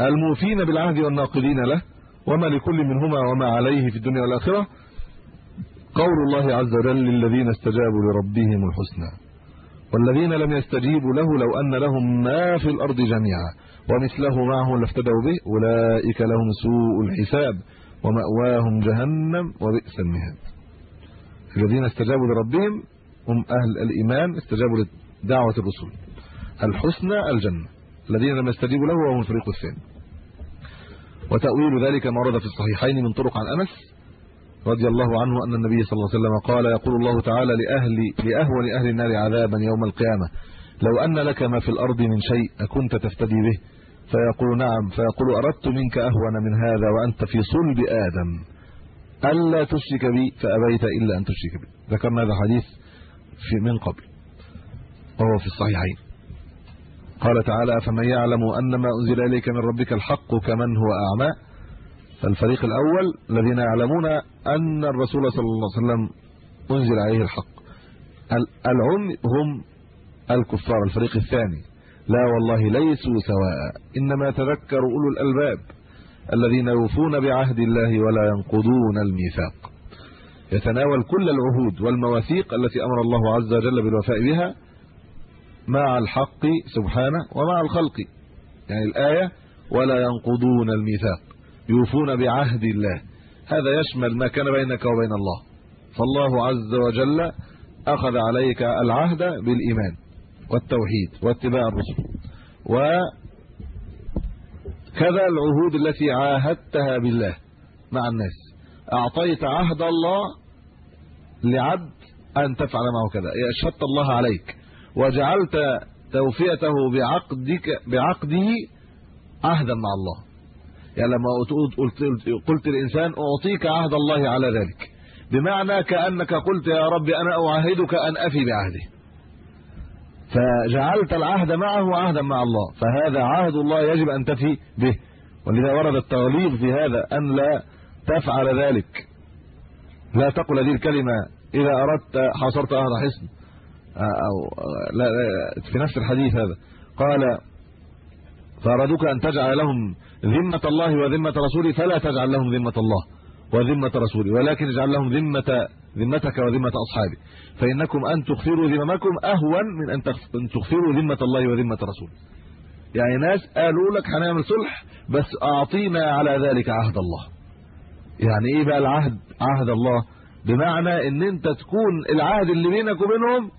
الموفين بالعهد والناقضين له وما لكل منهما وما عليه في الدنيا والآخرة. قول الله عز وجل للذين استجابوا لربهم الحسنى والذين لم يستجيبوا له لو أن لهم ما في الأرض جميعا. ومثله معه لافتدوا به أولئك لهم سوء الحساب ومأواهم جهنم وبئس المهاد. الذين استجابوا لربهم هم أهل الإيمان استجابوا لدعوة الرسل. الحسنى الجنة. الذين لم يستجيبوا له وهم الفريق الثاني. وتأويل ذلك ما ورد في الصحيحين من طرق عن أنس رضي الله عنه أن النبي صلى الله عليه وسلم قال يقول الله تعالى لأهل لاهون أهل النار عذابا يوم القيامة لو أن لك ما في الأرض من شيء اكنت تفتدي به فيقول نعم فيقول أردت منك أهون من هذا وأنت في صلب آدم. ألا تشرك بي فأبيت إلا أن تشرك بي. ذكرنا هذا الحديث في من قبل وهو في الصحيحين. قال تعالى فمن يعلم أن ما أنزل إليك من ربك الحق كمن هو أعمى؟ فالفريق الأول الذين يعلمون أن الرسول صلى الله عليه وسلم أنزل عليه الحق. العم هم الكفار الفريق الثاني. لا والله ليسوا سواء. إنما تذكر أولو الألباب الذين يوفون بعهد الله ولا ينقضون الميثاق. يتناول كل العهود والمواثيق التي أمر الله عز وجل بالوفاء بها مع الحق سبحانه ومع الخلق. يعني الآية ولا ينقضون الميثاق. يوفون بعهد الله. هذا يشمل ما كان بينك وبين الله. فالله عز وجل أخذ عليك العهد بالإيمان. والتوحيد واتباع الرسل. وكذا العهود التي عاهدتها بالله مع الناس. أعطيت عهد الله لعبد أن تفعل معه كذا. أشهدت الله عليك. وجعلت توفيته بعقدك بعقده عهدا مع الله. يعني لما قلت قلت الانسان أعطيك عهد الله على ذلك. بمعنى كأنك قلت يا رب أنا أعاهدك أن أفي بعهده. فجعلت العهد معه عهدا مع الله فهذا عهد الله يجب أن تفي به. ولذا ورد التغليظ في هذا أن لا تفعل ذلك. لا تقل هذه الكلمة إذا أردت حصرت عهد حصن. أو لا, في نفس الحديث هذا. قال فأرادوك أن تجعل لهم ذمة الله وذمة رسوله فلا تجعل لهم ذمة الله. وذمة رسوله ولكن اجعل لهم ذمة ذمتك وذمة أصحابي. فإنكم أن تغفروا ذممكم أهون من أن تغفروا ذمة الله وذمة رسوله. يعني ناس قالوا لك هنعمل صلح بس أعطينا على ذلك عهد الله. يعني إيه بقى العهد؟ عهد الله. بمعنى إن أنت تكون العهد اللي بينك وبينهم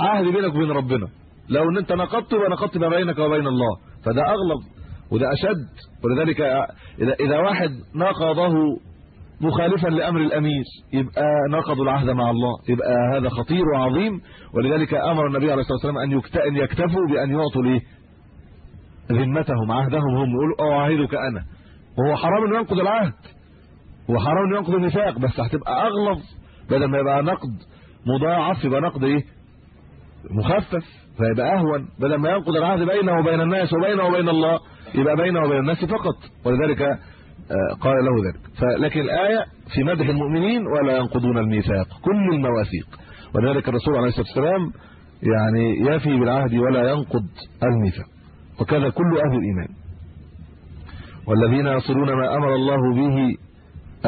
عهد بينك وبين ربنا. لو إن أنت نقضت يبقى نقضت ما بينك وبين الله. فده اغلب وده أشد. ولذلك إذا واحد نقضه مخالفا لأمر الأمير. يبقى نقضوا العهد مع الله. يبقى هذا خطير وعظيم. ولذلك أمر النبي عليه الصلاة والسلام أن يكتفوا بأن يعطوا ليه ذمتهم عهدهم هم. يقولوا أعاهدك أنا. وهو حرام إنه ينقض العهد. وحرام ينقض الميثاق بس هتبقى أغلظ. بدل ما يبقى نقد مضاعف يبقى نقد إيه؟ مخفف. فيبقى أهون. بدل ما ينقض العهد بينه وبين الناس وبينه وبين الله يبقى بينه وبين الناس فقط. ولذلك قال له ذلك. فلكن الآية في مدح المؤمنين ولا ينقضون الميثاق كل المواثيق. ولذلك الرسول عليه الصلاة والسلام يعني يفي بالعهد ولا ينقض الميثاق. وكذا كل أهل الإيمان. والذين يصلون ما أمر الله به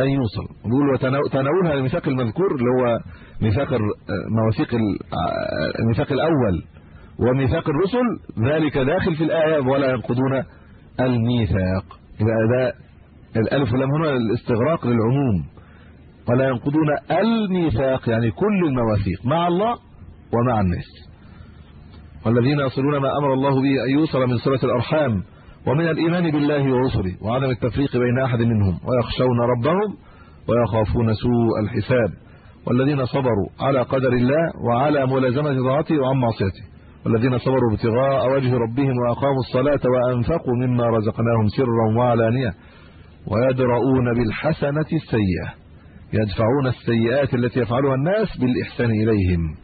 أن يوصل. نقول وتناولها الميثاق المذكور اللي هو ميثاق مواثيق الميثاق الأول وميثاق الرسل ذلك داخل في الآية ولا ينقضون الميثاق. يبقى ده الألف واللام هنا الاستغراق للعموم. ولا ينقضون الميثاق يعني كل المواثيق مع الله ومع الناس. والذين يصلون ما أمر الله به أن يوصل من صله الأرحام ومن الإيمان بالله ورسله وعدم التفريق بين أحد منهم ويخشون ربهم ويخافون سوء الحساب. والذين صبروا على قدر الله وعلى ملازمة طاعته وعن معصيته. والذين صبروا ابتغاء وجه ربهم وأقاموا الصلاة وأنفقوا مما رزقناهم سرا وعلانية. ويدرؤون بالحسنة السيئة. يدفعون السيئات التي يفعلها الناس بالإحسان إليهم.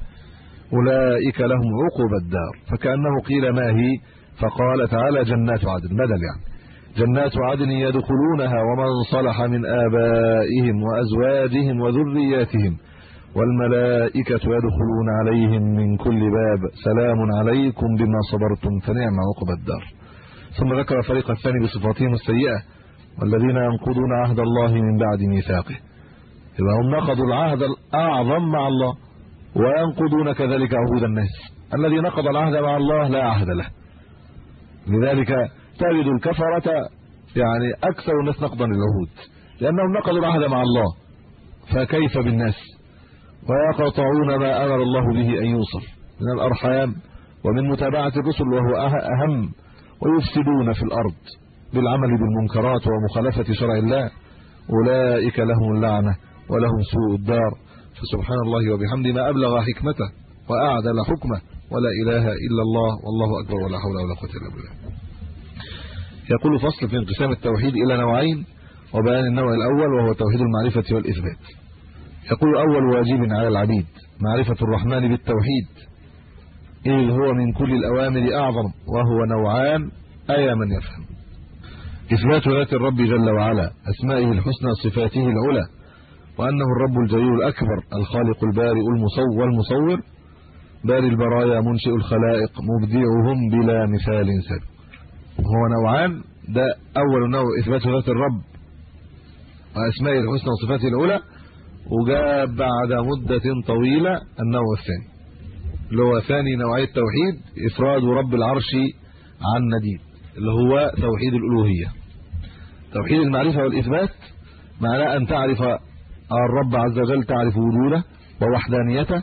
أولئك لهم عقبى الدار. فكأنه قيل ما هي؟ فقال تعالى جنات عدن. بدل يعني؟ جنات عدن يدخلونها ومن صلح من آبائهم وأزواجهم وذرياتهم. والملائكة يدخلون عليهم من كل باب. سلام عليكم بما صبرتم فنعم عقبى الدار. ثم ذكر الفريق الثاني بصفاتهم السيئة. والذين ينقضون عهد الله من بعد ميثاقه. يبقى هم نقضوا العهد الأعظم مع الله وينقضون كذلك عهود الناس. الذي نقض العهد مع الله لا عهد له. لذلك تجد الكفرة يعني أكثر الناس نقضا للعهود. لأنهم نقضوا العهد مع الله. فكيف بالناس؟ ويقطعون ما أمر الله به أن يوصل من الأرحام ومن متابعة الرسل وهو أهم. ويفسدون في الأرض. بالعمل بالمنكرات ومخالفة شرع الله أولئك لهم اللعنة ولهم سوء الدار. فسبحان الله وبحمده ما أبلغ حكمته وأعدل حكمه ولا إله إلا الله والله أكبر ولا حول ولا قوة إلا بالله. يقول فصل في انقسام التوحيد إلى نوعين وبيان النوع الأول وهو توحيد المعرفة والإثبات. يقول أول واجب على العبيد معرفة الرحمن بالتوحيد. إذ هو من كل الأوامر أعظم وهو نوعان أي من يفهم. إثبات ذات الرب جل وعلا أسمائه الحسنى صفاته العلى وأنه الرب الجليل الأكبر الخالق البارئ المصور والمصور باري البرايا منشئ الخلائق مبدعهم بلا مثال سابق هو نوعان ده أول نوع إثبات ذات الرب واسماء الحسنى وصفاته العلى وجاء بعد مدة طويلة النوع الثاني. اللي هو ثاني نوعيه التوحيد إفراد رب العرش عن نديد اللي هو توحيد الألوهية. توحيد المعرفة والإثبات معناه أن تعرف الرب عز وجل تعرف وجوده ووحدانيته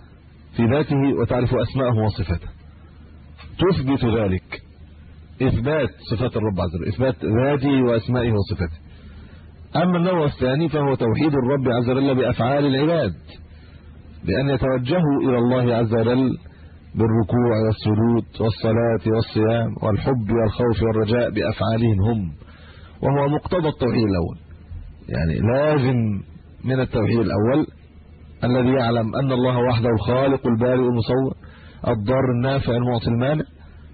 في ذاته وتعرف أسماءه وصفاته. تثبت ذلك. إثبات صفات الرب عز وجل إثبات ذاته وأسمائه وصفاته. أما النوع الثاني فهو توحيد الرب عز وجل بأفعال العباد بأن يتوجهوا إلى الله عز وجل بالركوع والسجود والصلاة والصيام والحب والخوف والرجاء بأفعالهم هم. وهو مقتضى التوحيد الأول. يعني لازم من التوحيد الأول الذي يعلم أن الله وحده الخالق البارئ المصور الضار النافع المعطي المانع.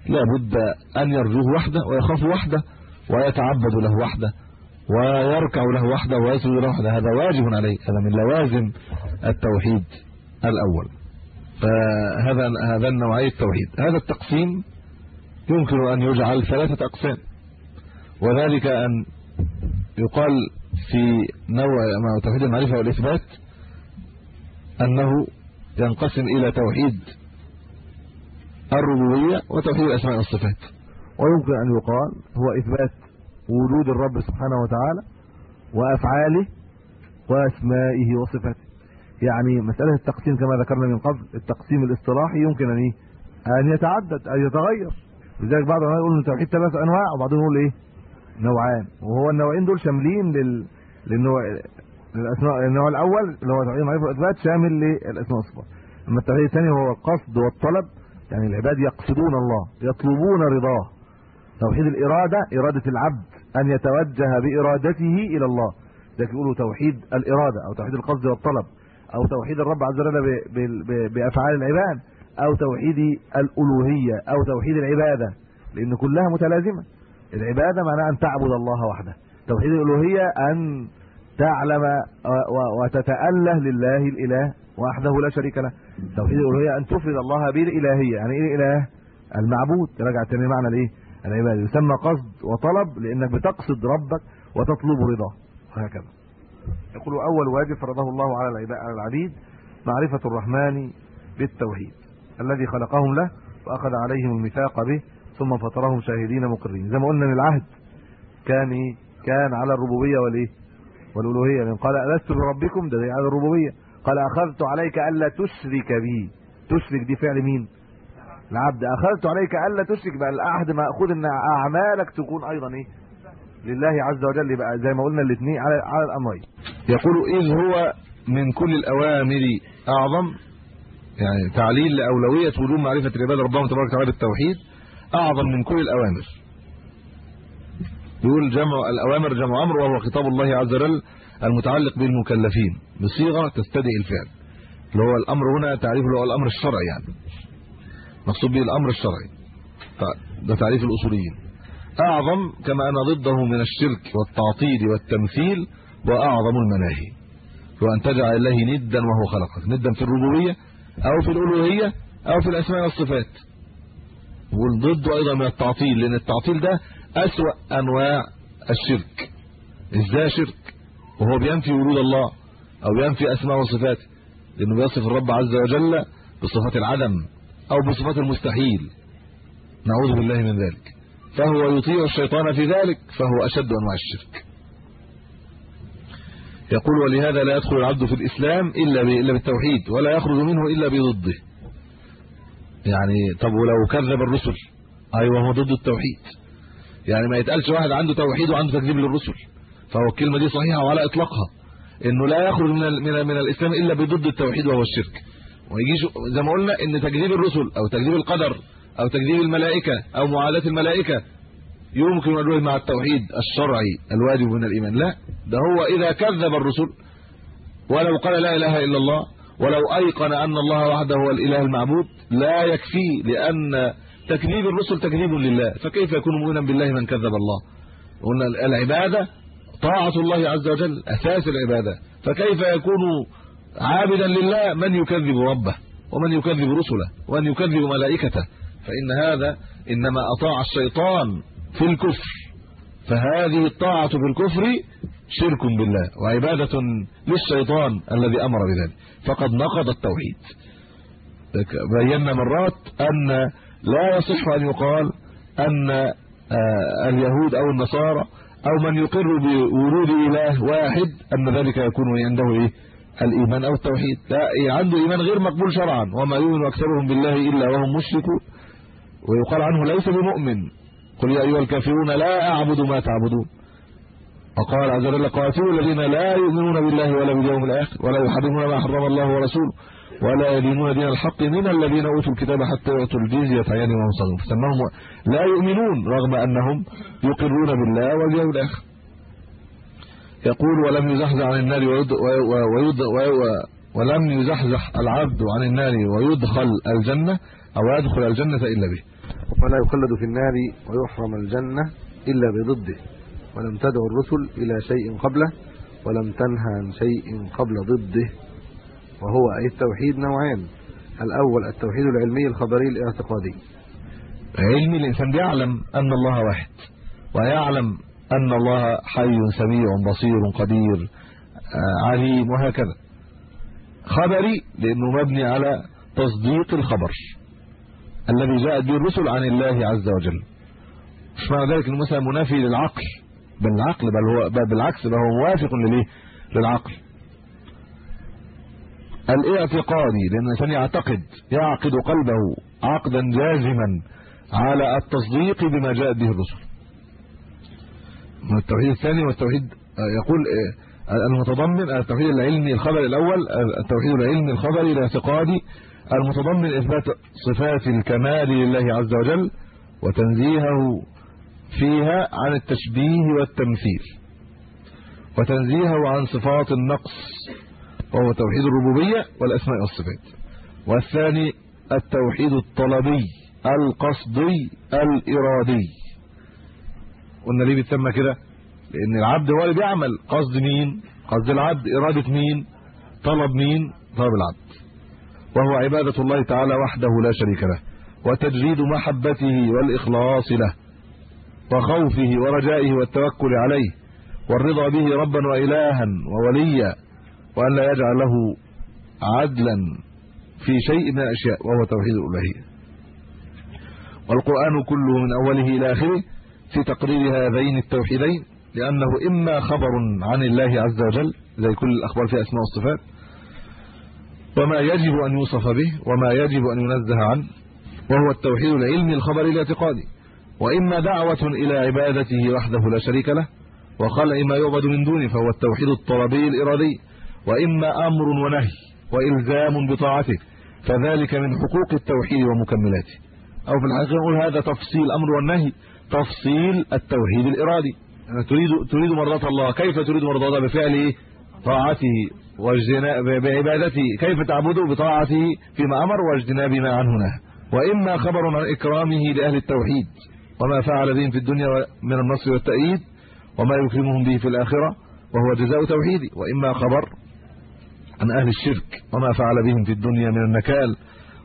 لا بد أن يرجوه وحده ويخاف وحده ويتعبد له وحده ويركع له وحده ويسجد له وحده. هذا واجب عليه. هذا من لوازم التوحيد الأول. فهذا هذا النوعيه التوحيد. هذا التقسيم يمكن أن يجعل ثلاثة أقسام. وذلك أن يقال في نوع توحيد المعرفة والإثبات أنه ينقسم إلى توحيد الربوبية وتوحيد الأسماء والصفات. ويمكن أن يقال هو إثبات وجود الرب سبحانه وتعالى وأفعاله وأسمائه وصفاته. يعني مسألة التقسيم كما ذكرنا من قبل التقسيم الاصطلاحي يمكن أن إيه؟ أن يتعدد أن يتغير. لذلك بعض الناس يقولوا إن التوحيد ثلاث أنواع وبعضهم يقول إيه؟ نوعان. وهو النوعين دول شاملين لل للنوع الاسماء النوع الأول اللي هو توحيد المعرفه والاثبات شامل للأسماء والصفات أما التوحيد الثاني هو القصد والطلب يعني العباد يقصدون الله يطلبون رضاه. توحيد الإرادة إرادة العبد أن يتوجه بإرادته إلى الله. ذلك يقولوا توحيد الإرادة أو توحيد القصد والطلب. أو توحيد الرب عز وجل بأفعال العباد أو توحيد الألوهية أو توحيد العبادة لأن كلها متلازمة. العبادة معناها أن تعبد الله وحده. توحيد الألوهية أن تعلم وتتأله لله الإله وحده لا شريك له. توحيد الألوهية أن تفرد الله بالإلهية يعني إيه الإله؟ المعبود. راجع تاني معنى الإيه؟ العبادة. يسمى قصد وطلب لأنك بتقصد ربك وتطلب رضاه. وهكذا. يقول أول واجب فرضه الله على على العبيد معرفة الرحمن بالتوحيد الذي خلقهم له وأخذ عليهم الميثاق به ثم فطرهم شاهدين مقرين. زي ما قلنا إن العهد كان إيه؟ كان على الربوبية والإيه؟ والألوهية. لأن قال ألست بربكم؟ ده على الربوبية. قال أخذت عليك ألا تشرك بي. تشرك دي فعل مين؟ العبد. أخذت عليك ألا تشرك بقى العهد ماخوذ إن أعمالك تكون أيضا إيه؟ لله عز وجل يبقى زي ما قلنا الاثنين على على الأمرين. يقول إذ هو من كل الأوامر أعظم يعني تعليل لأولوية وجوب معرفة العباد ربهم تبارك وتعالى بالتوحيد أعظم من كل الأوامر. يقول جمع الأوامر جمع أمر وهو خطاب الله عز وجل المتعلق بالمكلفين. بصيغة تستدعي الفعل. اللي هو الأمر هنا تعريف اللي هو الأمر الشرعي يعني. مقصود به الأمر الشرعي. ده تعريف الأصوليين. أعظم كما أن ضده من الشرك والتعطيل والتمثيل وأعظم المناهي. هو أن تجعل الله ندا وهو خلقك. ندا في الربوبية أو في الألوهية أو في الأسماء والصفات. والضد أيضا من التعطيل لأن التعطيل ده أسوأ أنواع الشرك. إزاي شرك؟ وهو بينفي وجود الله أو بينفي أسماء وصفاته. لأنه بيصف الرب عز وجل بصفات العدم أو بصفات المستحيل. نعوذ بالله من ذلك. فهو يطيع الشيطان في ذلك فهو أشد أنواع الشرك. يقول ولهذا لا يدخل العبد في الإسلام إلا إلا بالتوحيد ولا يخرج منه إلا بضده. يعني طب ولو كذب الرسل؟ أيوة هو ضد التوحيد. يعني ما يتقالش واحد عنده توحيد وعنده تكذيب للرسل. فهو الكلمة دي صحيحة وعلى إطلاقها. إنه لا يخرج من من من الإسلام إلا بضد التوحيد وهو الشرك. ويجيش زي ما قلنا إن تكذيب الرسل أو تكذيب القدر أو تكذيب الملائكة أو معاداة الملائكة. يمكن أن نقول مع التوحيد الشرعي الواجب من الإيمان. لا ده هو إذا كذب الرسل ولو قال لا إله إلا الله ولو أيقن أن الله وحده هو الإله المعبود لا يكفي لأن تكذيب الرسل تكذيب لله. فكيف يكون مؤمنا بالله من كذب الله؟ قلنا العبادة طاعة الله عز وجل أساس العبادة. فكيف يكون عابدا لله من يكذب ربه ومن يكذب رسله ومن يكذب ملائكته؟ فإن هذا إنما أطاع الشيطان في الكفر. فهذه الطاعة في الكفر شرك بالله وعبادة للشيطان الذي أمر بذلك. فقد نقض التوحيد. بينا مرات أن لا يصح أن يقال أن آه، اليهود أو النصارى أو من يقر بورود إله واحد أن ذلك يكون عنده إيه؟ الإيمان أو التوحيد. لا عنده إيمان غير مقبول شرعا. وما يؤمن أكثرهم بالله إلا وهم مشركون. ويقال عنه ليس بمؤمن. قل يا أيها الكافرون لا أعبد ما تعبدون. وقال عز وجل قاتلوا الذين لا يؤمنون بالله ولا باليوم الآخر ولا يحرمون ما حرم الله ورسوله ولا يدينون دين الحق من الذين أوتوا الكتاب حتى يؤتوا الجزيه عن وهم فسماهم لا يؤمنون رغم أنهم يقرون بالله واليوم الآخر. يقول ولم يزحزح عن النار ويد ويد ولم يزحزح العبد عن النار ويدخل الجنة أو يدخل الجنة إلا به. ولا يخلد في النار ويحرم الجنة إلا بضده. ولم تدع الرسل إلى شيء قبله ولم تنهى عن شيء قبل ضده. وهو أي التوحيد نوعان. الأول التوحيد العلمي الخبري الاعتقادي. علمي الإنسان بيعلم أن الله واحد ويعلم أن الله حي سميع بصير قدير آه، عليم وهكذا. خبري لأنه مبني على تصديق الخبر. الذي جاءت به الرسل عن الله عز وجل. مش معنى ذلك إنه مثلا منافي للعقل. بل هو بل بالعكس بل هو موافق لليه للعقل. الاعتقادي لأن الإنسان يعتقد يعقد قلبه عقدا جازما على التصديق بما جاء به الرسل. التوحيد الثاني والتوحيد آه، يقول آه، المتضمن التوحيد العلمي الخبري الأول آه، التوحيد العلمي الخبري الاعتقادي المتضمن إثبات صفات الكمال لله عز وجل وتنزيهه فيها عن التشبيه والتمثيل وتنزيهه عن صفات النقص وهو توحيد الربوبية والأسماء والصفات والثاني التوحيد الطلبي القصدي الإرادي. قلنا ليه بيتسمى كده؟ لأن العبد هو اللي بيعمل. قصد مين؟ قصد العبد. إرادة مين؟ طلب مين؟ طلب العبد. وهو عبادة الله تعالى وحده لا شريك له وتجريد محبته والإخلاص له وخوفه ورجائه والتوكل عليه والرضا به ربا وإلها ووليا وأن لا يجعل له عدلا في شيء من الأشياء وهو توحيد الالوهيه والقرآن كله من أوله إلى آخره في تقرير هذين التوحيدين لأنه إما خبر عن الله عز وجل زي كل الأخبار في أسماء والصفات وما يجب أن يوصف به وما يجب أن ينزه عنه وهو التوحيد العلمي الخبري الاعتقادي. وإما دعوة إلى عبادته وحده لا شريك له وخلع ما يعبد من دونه فهو التوحيد الطلبي الإرادي. وإما أمر ونهي وإلزام بطاعته فذلك من حقوق التوحيد ومكملاته. أو في الحقيقة نقول هذا تفصيل الامر والنهي تفصيل التوحيد الإرادي. يعني تريد تريد مرضات الله كيف تريد مرضاته بفعل طاعته؟ بعبادته. كيف تعبده بطاعته فيما أمر واجتناب ما عنه نهى وإما خبر عن إكرامه لأهل التوحيد. وما فعل بهم في الدنيا من النصر والتأييد. وما يكرمهم به في الآخرة. وهو جزاء توحيدي وإما خبر عن أهل الشرك. وما فعل بهم في الدنيا من النكال.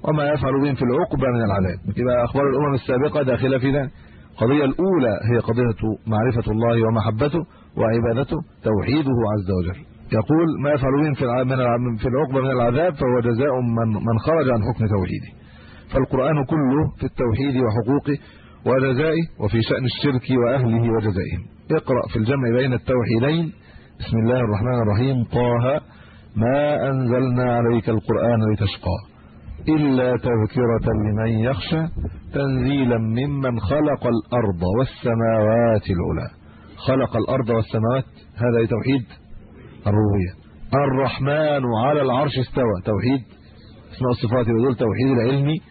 وما يفعل بهم في العقبة من العذاب. يبقى أخبار الأمم السابقة داخلة في ذلك. القضية الأولى هي قضية معرفة الله ومحبته وعبادته توحيده عز وجل. يقول ما يفعل بهم في من في العقبة من العذاب فهو جزاء من من خرج عن حكم توحيده. فالقرآن كله في التوحيد وحقوقه وجزائه وفي شأن الشرك وأهله وجزائهم. اقرأ في الجمع بين التوحيدين. بسم الله الرحمن الرحيم. طه ما أنزلنا عليك القرآن لتشقى إلا تذكرة لمن يخشى تنزيلا ممن خلق الأرض والسماوات العلى. خلق الأرض والسماوات هذا توحيد؟ الربوبيه الرحمن على العرش استوى. توحيد. أسماء الصفات ودول توحيد العلمي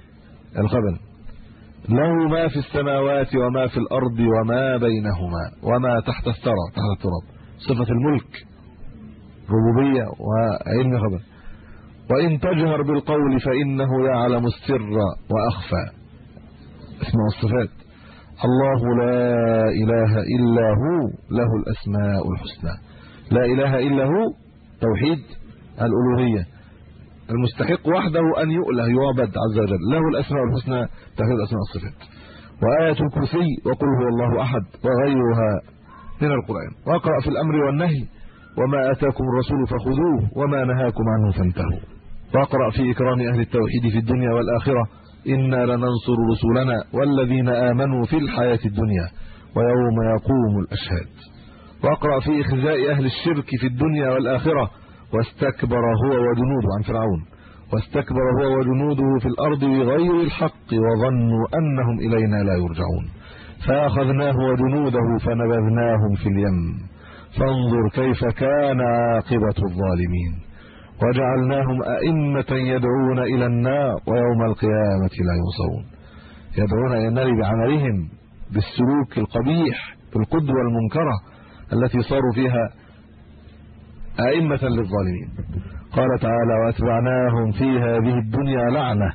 الخبر. له ما في السماوات وما في الأرض وما بينهما وما تحت الثرى تحت التراب. صفة الملك. ربوبية وعلم خبر. وإن تجهر بالقول فإنه يعلم السر وأخفى. أسماء الصفات. الله لا إله إلا هو له الأسماء الحسنى. لا إله إلا هو توحيد الألوهية. المستحق وحده أن يؤله يعبد عز وجل. له الأسماء الحسنى توحيد الأسماء والصفات. وآية الكرسي وقل هو الله أحد وغيرها من القرآن. واقرأ في الأمر والنهي وما آتاكم الرسول فخذوه وما نهاكم عنه فانتهوا. واقرأ في إكرام أهل التوحيد في الدنيا والآخرة إنا لننصر رسلنا والذين آمنوا في الحياة الدنيا ويوم يقوم الأشهاد. واقرأ في إخزاء أهل الشرك في الدنيا والآخرة. واستكبر هو وجنوده عن فرعون. واستكبر هو وجنوده في الأرض بغير الحق وظنوا أنهم إلينا لا يرجعون. فأخذناه وجنوده فنبذناهم في اليم. فانظر كيف كان عاقبة الظالمين. وجعلناهم أئمة يدعون إلى النار ويوم القيامة لا يوصون يدعون إلى النار بعملهم بالسلوك القبيح بالقدوة المنكرة. التي صاروا فيها أئمة للظالمين. قال تعالى وأتبعناهم في هذه الدنيا لعنة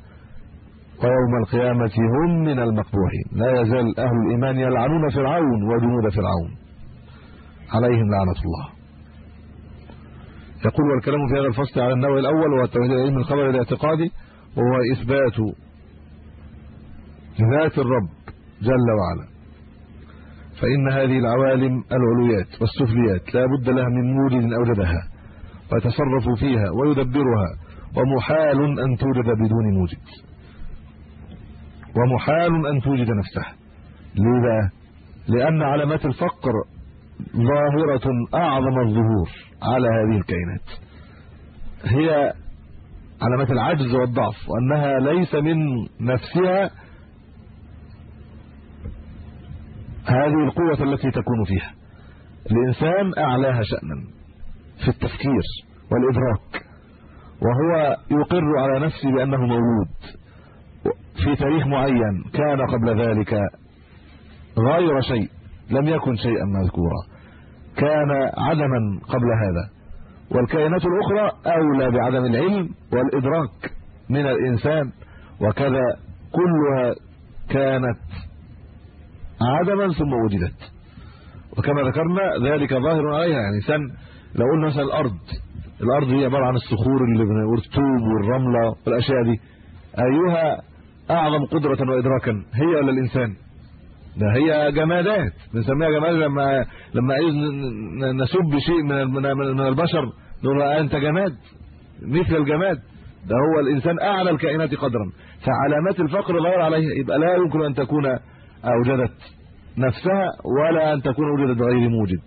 ويوم القيامة هم من المقبوحين. لا يزال أهل الإيمان يلعنون فرعون وجنود فرعون. عليهم لعنة الله. يقول والكلام في هذا الفصل على النوع الأول وهو التوحيد العلمي الخبر الاعتقادي وهو إثبات ذات الرب جل وعلا. فإن هذه العوالم العلويات والسفليات لا بد لها من موجد اوجدها ويتصرف فيها ويدبرها ومحال أن توجد بدون موجد. ومحال أن توجد نفسها. بقى لأن علامات الفقر ظاهرة أعظم الظهور على هذه الكائنات. هي علامات العجز والضعف وأنها ليس من نفسها هذه القوة التي تكون فيها. الإنسان أعلاها شأنا في التفكير والإدراك وهو يقر على نفسه بأنه مولود في تاريخ معين كان قبل ذلك غير شيء لم يكن شيئا مذكورا. كان عدما قبل هذا. والكائنات الأخرى أولى بعدم العلم والإدراك من الإنسان وكذا كلها كانت عدما ثم وجدت. وكما ذكرنا ذلك ظاهر عليها يعني انسان لو قلنا مثلا الأرض الأرض هي عبارة عن الصخور والطوب والرملة والأشياء دي. أيها أعظم قدرة وادراكا هي ولا الإنسان؟ ده هي جمادات. بنسميها جماد لما لما نسب شيء من من البشر نقول أنت جماد. مثل الجماد. ده هو الإنسان أعلى الكائنات قدرا. فعلامات الفقر غير عليها يبقى لا يمكن أن تكون أوجدت نفسها ولا أن تكون وجدت بغير موجد.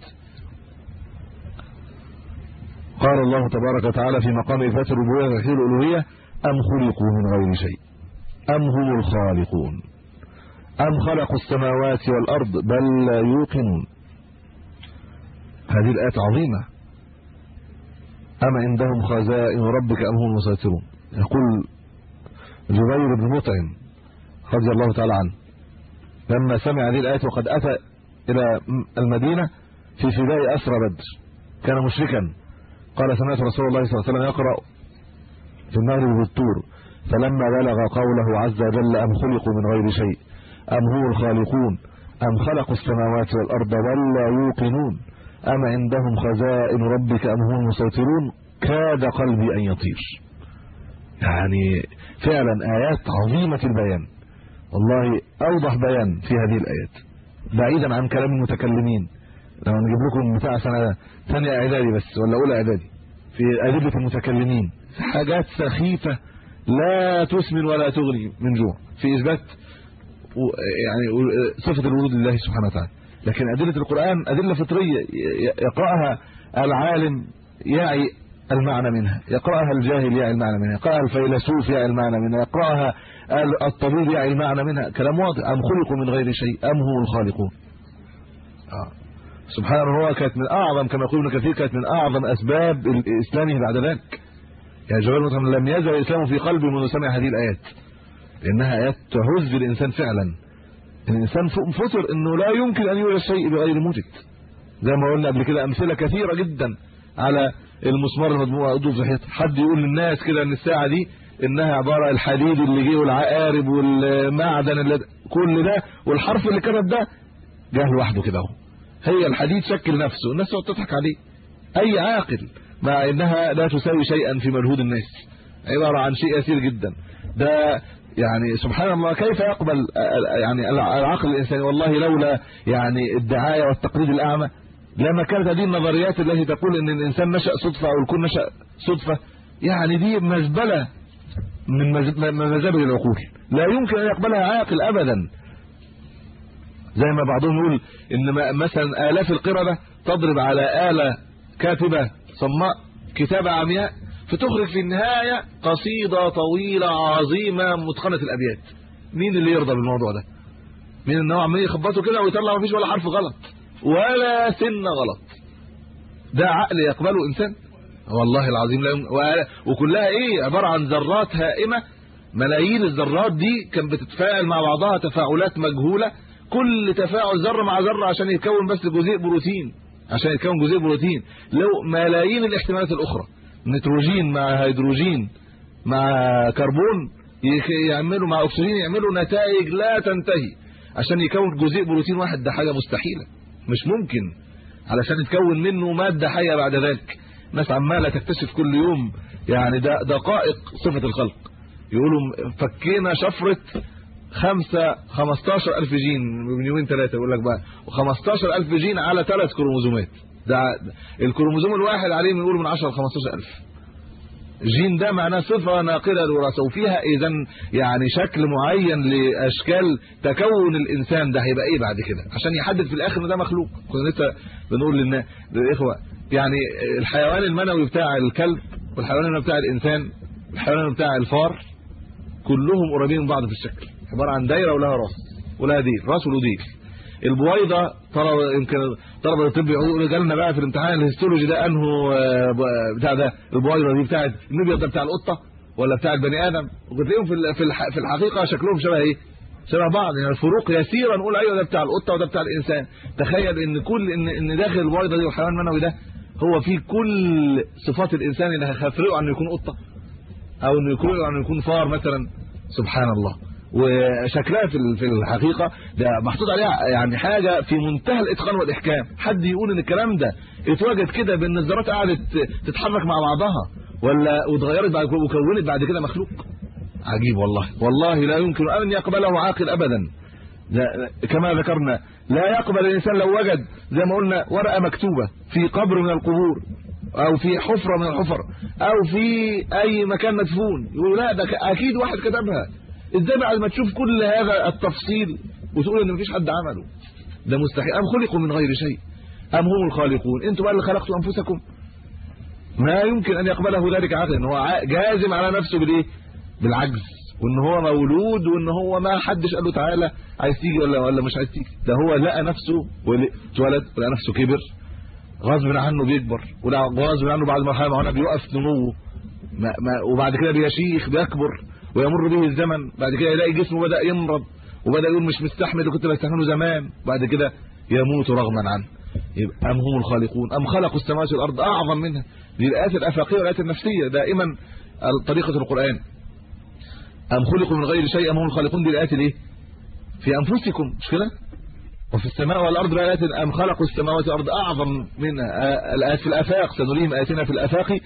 قال الله تبارك وتعالى في مقام إثبات الربوبية وتوحيد الألوهية أم خلقوا من غير شيء؟ أم هم الخالقون؟ أم خلقوا السماوات والأرض بل لا يوقنون؟ هذه الايات عظيمة. أم عندهم خزائن ربك أم هم المسيطرون؟ يقول جبير بن مطعم رضي الله تعالى عنه لما سمع هذه الايات وقد أتى إلى المدينة في فداء أسرى بدر كان مشركا. قال سمعت رسول الله صلى الله عليه وسلم يقرأ في المغرب بالطور فلما بلغ قوله عز وجل أم خلقوا من غير شيء؟ أم هم الخالقون؟ أم خلقوا السماوات والأرض بل لا يوقنون؟ أم عندهم خزائن ربك أم هم المسيطرون؟ كاد قلبي أن يطير. يعني فعلا آيات عظيمة البيان. والله أوضح بيان في هذه الآيات. بعيدا عن كلام المتكلمين. لما نجيب لكم بتاع سنة ثانية إعدادي بس ولا أولى إعدادي في أدلة المتكلمين. حاجات سخيفة لا تسمن ولا تغني من جوع في إثبات يعني صفة الورود لله سبحانه وتعالى. لكن أدلة القرآن أدلة فطرية يقرأها العالم يعي المعنى منها يقرأها الجاهل يعي المعنى منها يقرأها الفيلسوف يعي المعنى منها يقرأها الطبيب يعي المعنى منها. كلام واضح. أم خلقوا من غير شيء؟ أم هم الخالقون؟ آه. سبحان الله كانت من أعظم كما يقول ابن كثير كانت من أعظم أسباب الإسلام بعد ذلك. يا جبال مثلا لم يزل الإسلام في قلبي منذ سمع هذه الآيات. لأنها آيات تهز بالانسان فعلا. الإنسان فطر إنه لا يمكن أن يوجد شيء بغير موجد. زي ما قلنا قبل كده أمثلة كثيرة جدا على المسمار المدموع في الحيط حد يقول للناس كده إن الساعة دي إنها عبارة الحديد اللي جه والعقارب والمعدن اللي كل ده والحرف اللي كتب ده جه لوحده كده اهو. هي الحديد شكل نفسه الناس تضحك عليه. أي عاقل مع إنها لا تساوي شيئا في مجهود الناس. عبارة عن شيء يسير جدا. ده يعني سبحان الله كيف يقبل يعني العقل الانساني والله لولا يعني الدعاية والتقليد الأعمى. لما كانت هذه النظريات التي تقول إن الإنسان نشأ صدفة أو الكون نشأ صدفة يعني دي مزبلة. من مزابل العقول. لا يمكن أن يقبلها عاقل ابدا. زي ما بعضهم يقول إن مثلا آلاف القردة تضرب على آلة كاتبة صماء كتابه عمياء فتخرج في النهاية قصيدة طويلة عظيمة متقنة الأبيات. مين اللي يرضى بالموضوع ده؟ مين إن هو عمال يخبطه كده ويطلع مفيش ولا حرف غلط. ولا سن غلط. ده عقل يقبله إنسان. والله العظيم لا وكلها إيه؟ عبارة عن ذرات هائمة. ملايين الذرات دي كانت بتتفاعل مع بعضها تفاعلات مجهولة. كل تفاعل ذرة مع ذرة عشان يتكون بس جزيء بروتين. عشان يتكون جزيء بروتين. لو ملايين الاحتمالات الأخرى. نيتروجين مع هيدروجين مع كربون يعملوا مع أكسجين يعملوا نتائج لا تنتهي. عشان يكون جزيء بروتين واحد ده حاجة مستحيلة. مش ممكن. علشان يتكون منه مادة حية بعد ذلك. ناس عمالة تكتشف كل يوم يعني ده دقائق صفة الخلق. يقولوا فكينا شفرة خمسة 15000 جين من يومين ثلاثة يقول لك بقى و15000 جين على ثلاث كروموزومات. ده الكروموزوم الواحد عليه بنقول من 10 ل 15000 الجين ده معناه صفة ناقلة للوراثه وفيها إذا يعني شكل معين لأشكال تكون الإنسان ده. هيبقى إيه بعد كده؟ عشان يحدد في الآخر إن ده مخلوق. كنا لسه بنقول للإخوة يعني الحيوان المنوي بتاع الكلب والحيوان المنوي بتاع الإنسان الحيوان المنوي بتاع الفار كلهم قريبين من بعض في الشكل. عبارة عن دايرة ولها راس ولها ديل رأس وله ديل البويضة طلب يمكن طلبة الطب يقولوا جالنا بقى في الامتحان ال histology ده أنه بتاع ده البويضة دي بتاعت المبيض ده بتاع القطة ولا بتاع البني آدم؟ وتلاقيهم في في الحقيقة شكلهم شبه إيه؟ شبه بعض يعني الفروق يسيره نقول أيوه ده بتاع القطة وده بتاع الإنسان. تخيل إن كل ان إن داخل البيضه دي والحيوان المنوي ده هو فيه كل صفات الإنسان اللي هيفرقه عن إنه يكون قطة أو إنه يكون عن إنه يكون فار مثلا. سبحان الله. وشكلها في في الحقيقة ده محطوط عليها يعني حاجة في منتهى الإتقان والإحكام. حد يقول إن الكلام ده اتوجد كده بإن الذرات قعدت تتحرك مع بعضها ولا واتغيرت بعد وكونت بعد كده مخلوق؟ عجيب والله. والله لا يمكن أن يقبله عاقل ابدا. كما ذكرنا لا يقبل الإنسان لو وجد زي ما قلنا ورقة مكتوبة في قبر من القبور أو في حفرة من الحفر أو في أي مكان مدفون. يقول لا ده أكيد واحد كتبها. إزاي بعد ما تشوف كل هذا التفصيل وتقول إن مفيش حد عمله؟ ده مستحيل. أم خلقوا من غير شيء؟ أم هم الخالقون؟ أنتوا بقى اللي خلقتوا أنفسكم. ما يمكن أن يقبله ذلك عقل. إن هو جازم على نفسه بالإيه؟ بالعجز. وإن هو مولود وإن هو ما حدش قال له تعالى عايز تيجي ولا ولا مش عايز تيجي. ده هو لقى نفسه اتولد ولقى نفسه كبر. غصب عنه بيكبر. وغصب عنه بعد مرحله معينه بيوقف نموه. ما ما وبعد كده بيشيخ بيكبر. ويمر به الزمن. بعد كده يلاقي جسمه بدأ يمرض وبدأ يقول مش مستحمل اللي كنت بستحمله زمان. بعد كده يموت رغما عنه. يبقى أم هم الخالقون؟ أم خلقوا السماوات والأرض أعظم منها؟ دي الايات الأفاقية والآيات النفسية دائما طريقة القرآن. أم خلقوا من غير شيء؟ أم هم الخالقون؟ دي الآيات الإيه؟ في أنفسكم. مش كده؟ وفي السماء والأرض ايات ام خلقوا السماوات والأرض أعظم من الآيات في الأفاق. سنريهم آياتنا في الأفاق.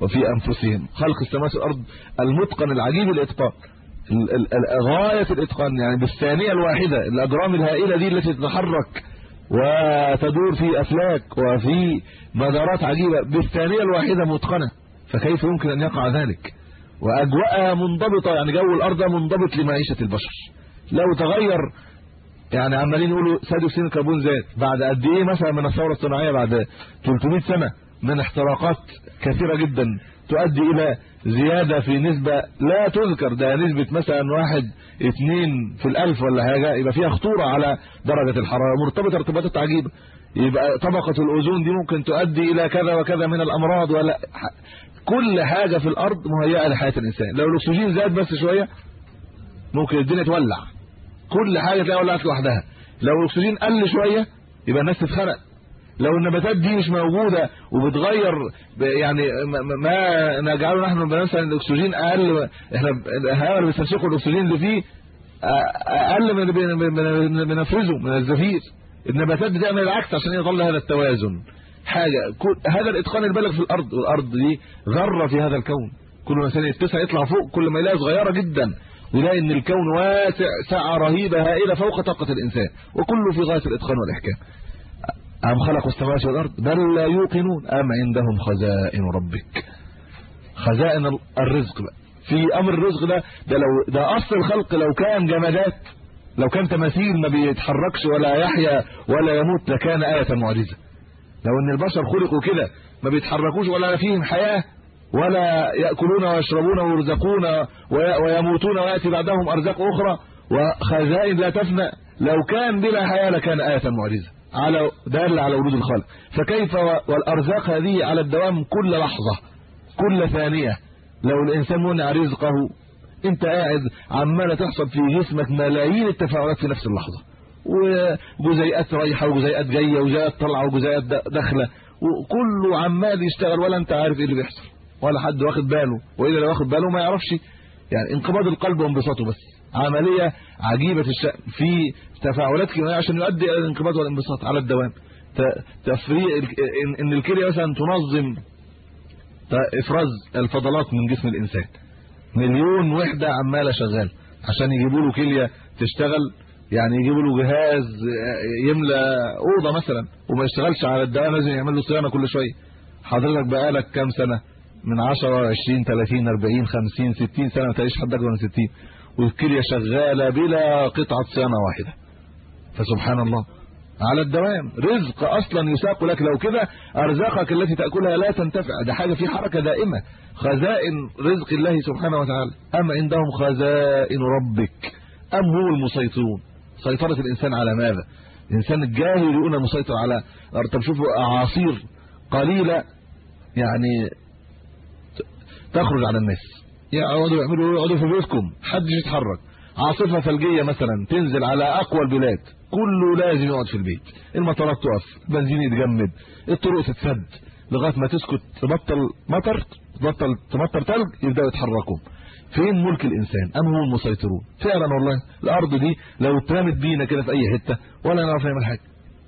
وفي أنفسهم. خلق السماوات والأرض المتقن العجيب الإتقان. غاية الإتقان يعني بالثانية الواحدة الأجرام الهائلة دي التي تتحرك وتدور في أفلاك وفي مدارات عجيبة بالثانية الواحدة متقنة. فكيف يمكن أن يقع ذلك؟ وأجواءها منضبطة يعني جو الأرض منضبط لمعيشة البشر. لو تغير يعني عمالين يقولوا ثاني اكسيد الكربون زاد بعد قد إيه مثلا من الثورة الصناعية بعد 300 سنة من احتراقات كثيرة جدا تؤدي إلى زيادة في نسبة لا تذكر ده نسبة مثلا واحد اتنين في الألف ولا حاجة يبقى فيها خطورة على درجة الحرارة مرتبطة ارتباطات عجيبة. يبقى طبقة الأوزون دي ممكن تؤدي إلى كذا وكذا من الأمراض ولا كل حاجة في الأرض مهيئة لحياة الإنسان. لو الأكسجين زاد بس شوية ممكن الدنيا تولع. كل حاجة تلاقيها ولعت لوحدها. لو الأكسجين قل شوية يبقى الناس تتخنق. لو النباتات دي مش موجودة وبتغير يعني ما نجعله نحن مثلا الأكسجين أقل إحنا الهواء اللي بيستنشقه الأكسجين اللي فيه أقل من بنفرزه من الزفير. النباتات بتعمل العكس عشان يظل هذا التوازن. حاجة هذا الإتقان البالغ في الأرض والأرض دي ذرة في هذا الكون. كل ما ثانية يتسع يطلع فوق كل ما يلاقي صغيرة جدا. ويلاقي إن الكون واسع سعه رهيبة هائلة فوق طاقة الإنسان. وكله في غاية الإتقان والإحكام. أم خلقوا السماوات والأرض؟ بل لا يوقنون. أم عندهم خزائن ربك؟ خزائن الرزق بقى. في أمر الرزق ده ده لو ده أصل الخلق لو كان جمادات لو كان تماثيل ما بيتحركش ولا يحيا ولا يموت لكان آية معجزة. لو إن البشر خلقوا كده ما بيتحركوش ولا فيهم حياة ولا يأكلون ويشربون ويرزقون ويموتون ويأتي بعدهم أرزاق أخرى وخزائن لا تفنى لو كان بلا حياة لكان آية معجزة. على دال على وجود الخلق فكيف والأرزاق هذه على الدوام كل لحظة كل ثانية. لو الإنسان منع رزقه أنت قاعد عماله تحصل في جسمك ملايين التفاعلات في نفس اللحظة. وجزيئات رايحة وجزيئات جاية وجزيئات طالعة وجزيئات داخلة. وكله عمال يشتغل ولا أنت عارف إيه اللي بيحصل. ولا حد واخد باله. وإذا لو واخد باله ما يعرفش. يعني انقباض القلب وانبساطه بس. عملية عجيبة الشأن. في تفاعلات كيميائيه عشان يؤدي إلى الانقباض والانبساط على الدوام. تفريغ ان الكلية مثلا تنظم إفراز الفضلات من جسم الإنسان. مليون وحدة عمالة شغاله عشان يجيبوا له كلية تشتغل يعني يجيبوا له جهاز يملى أوضة مثلا وما يشتغلش على الدوام لازم يعمل له صيانة كل شوية. حضرتك بقالك كام سنة؟ من 10 20 30 40 50 60 سنة ما تعيش حد أكبر من 60 والكلية شغالة بلا قطعة صيانة واحدة. فسبحان الله. على الدوام. رزق أصلا يساق لك. لو كده أرزاقك التي تأكلها لا تنتفع. ده حاجة في حركة دائمة. خزائن رزق الله سبحانه وتعالى. أم عندهم خزائن ربك؟ أم هم المسيطرون؟ سيطرة الإنسان على ماذا؟ الإنسان الجاهل يقول مسيطر على طب شوفوا أعاصير قليلة. يعني تخرج على الناس. يقعدوا يعملوا يقعدوا في بيوتكم. حدش يتحرك. عاصفة ثلجية مثلا تنزل على أقوى البلاد كله لازم يقعد في البيت. المطارات تقف البنزين يتجمد الطرق تتسد لغاية ما تسكت تبطل مطر تبطل تمطر ثلج يبدأوا يتحركوا. فين ملك الإنسان؟ أم هم المسيطرون؟ فعلا والله الأرض دي لو اترمت بينا كده في أي حتة ولا نعرف نعمل حاجة.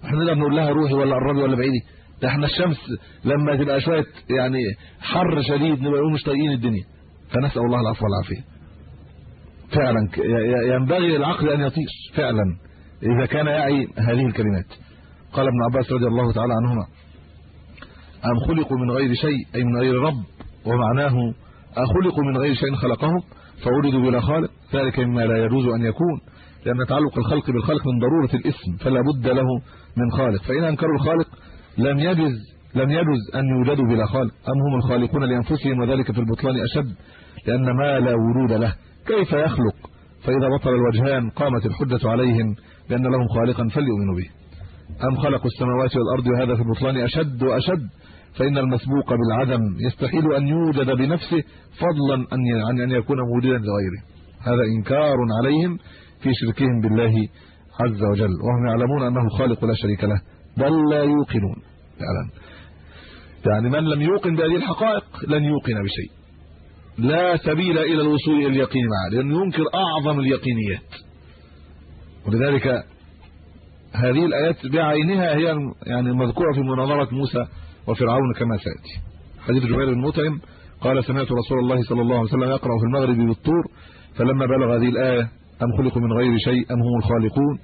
إحنا نقدر نقول لها روحي ولا قربي ولا بعيدي ده إحنا الشمس لما تبقى شوية يعني حر شديد نبقى مش طايقين الدنيا. فنسأل الله العفو والعافية. فعلا. ينبغي العقل أن يطير فعلا. إذا كان يعي هذه الكلمات. قال ابن عباس رضي الله تعالى عنهما أم خلقوا من غير شيء أي من غير رب ومعناه اخلقوا من غير شيء خلقهم فولدوا بلا خالق. ذلك مما لا يجوز أن يكون لأن تعلق الخلق بالخلق من ضرورة الاسم فلا بد له من خالق. فإن أنكروا الخالق لم يجز لم يجز أن يوجدوا بلا خالق. أم هم الخالقون لأنفسهم وذلك في البطلان أشد لأن ما لا وجود له. كيف يخلق؟ فإذا بطل الوجهان قامت الحجة عليهم بان لهم خالقا فليؤمنوا به. أم خلقوا السماوات والأرض وهذا في البطلان أشد وأشد؟ فإن المسبوق بالعدم يستحيل أن يوجد بنفسه فضلا عن أن يكون موجودا لغيره. هذا إنكار عليهم في شركهم بالله عز وجل. وهم يعلمون أنه الخالق لا شريك له بل لا يوقنون. فعلا. يعني من لم يوقن بهذه الحقائق لن يوقن بشيء. لا سبيل إلى الوصول إلى اليقين معه لأنه ينكر أعظم اليقينيات. ولذلك هذه الآيات بعينها هي يعني المذكوره في مناظرة موسى وفرعون كما سيأتي. حديث جبير بن مطعم قال سمعت رسول الله صلى الله عليه وسلم يقرأ في المغرب بالطور فلما بلغ هذه الآية أم خلقوا من غير شيء أم هم الخالقون؟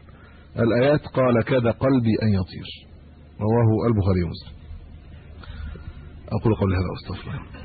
الآيات قال كاد قلبي أن يطير. رواه البخاري ومسلم. أقول قولي هذا واستغفر الله.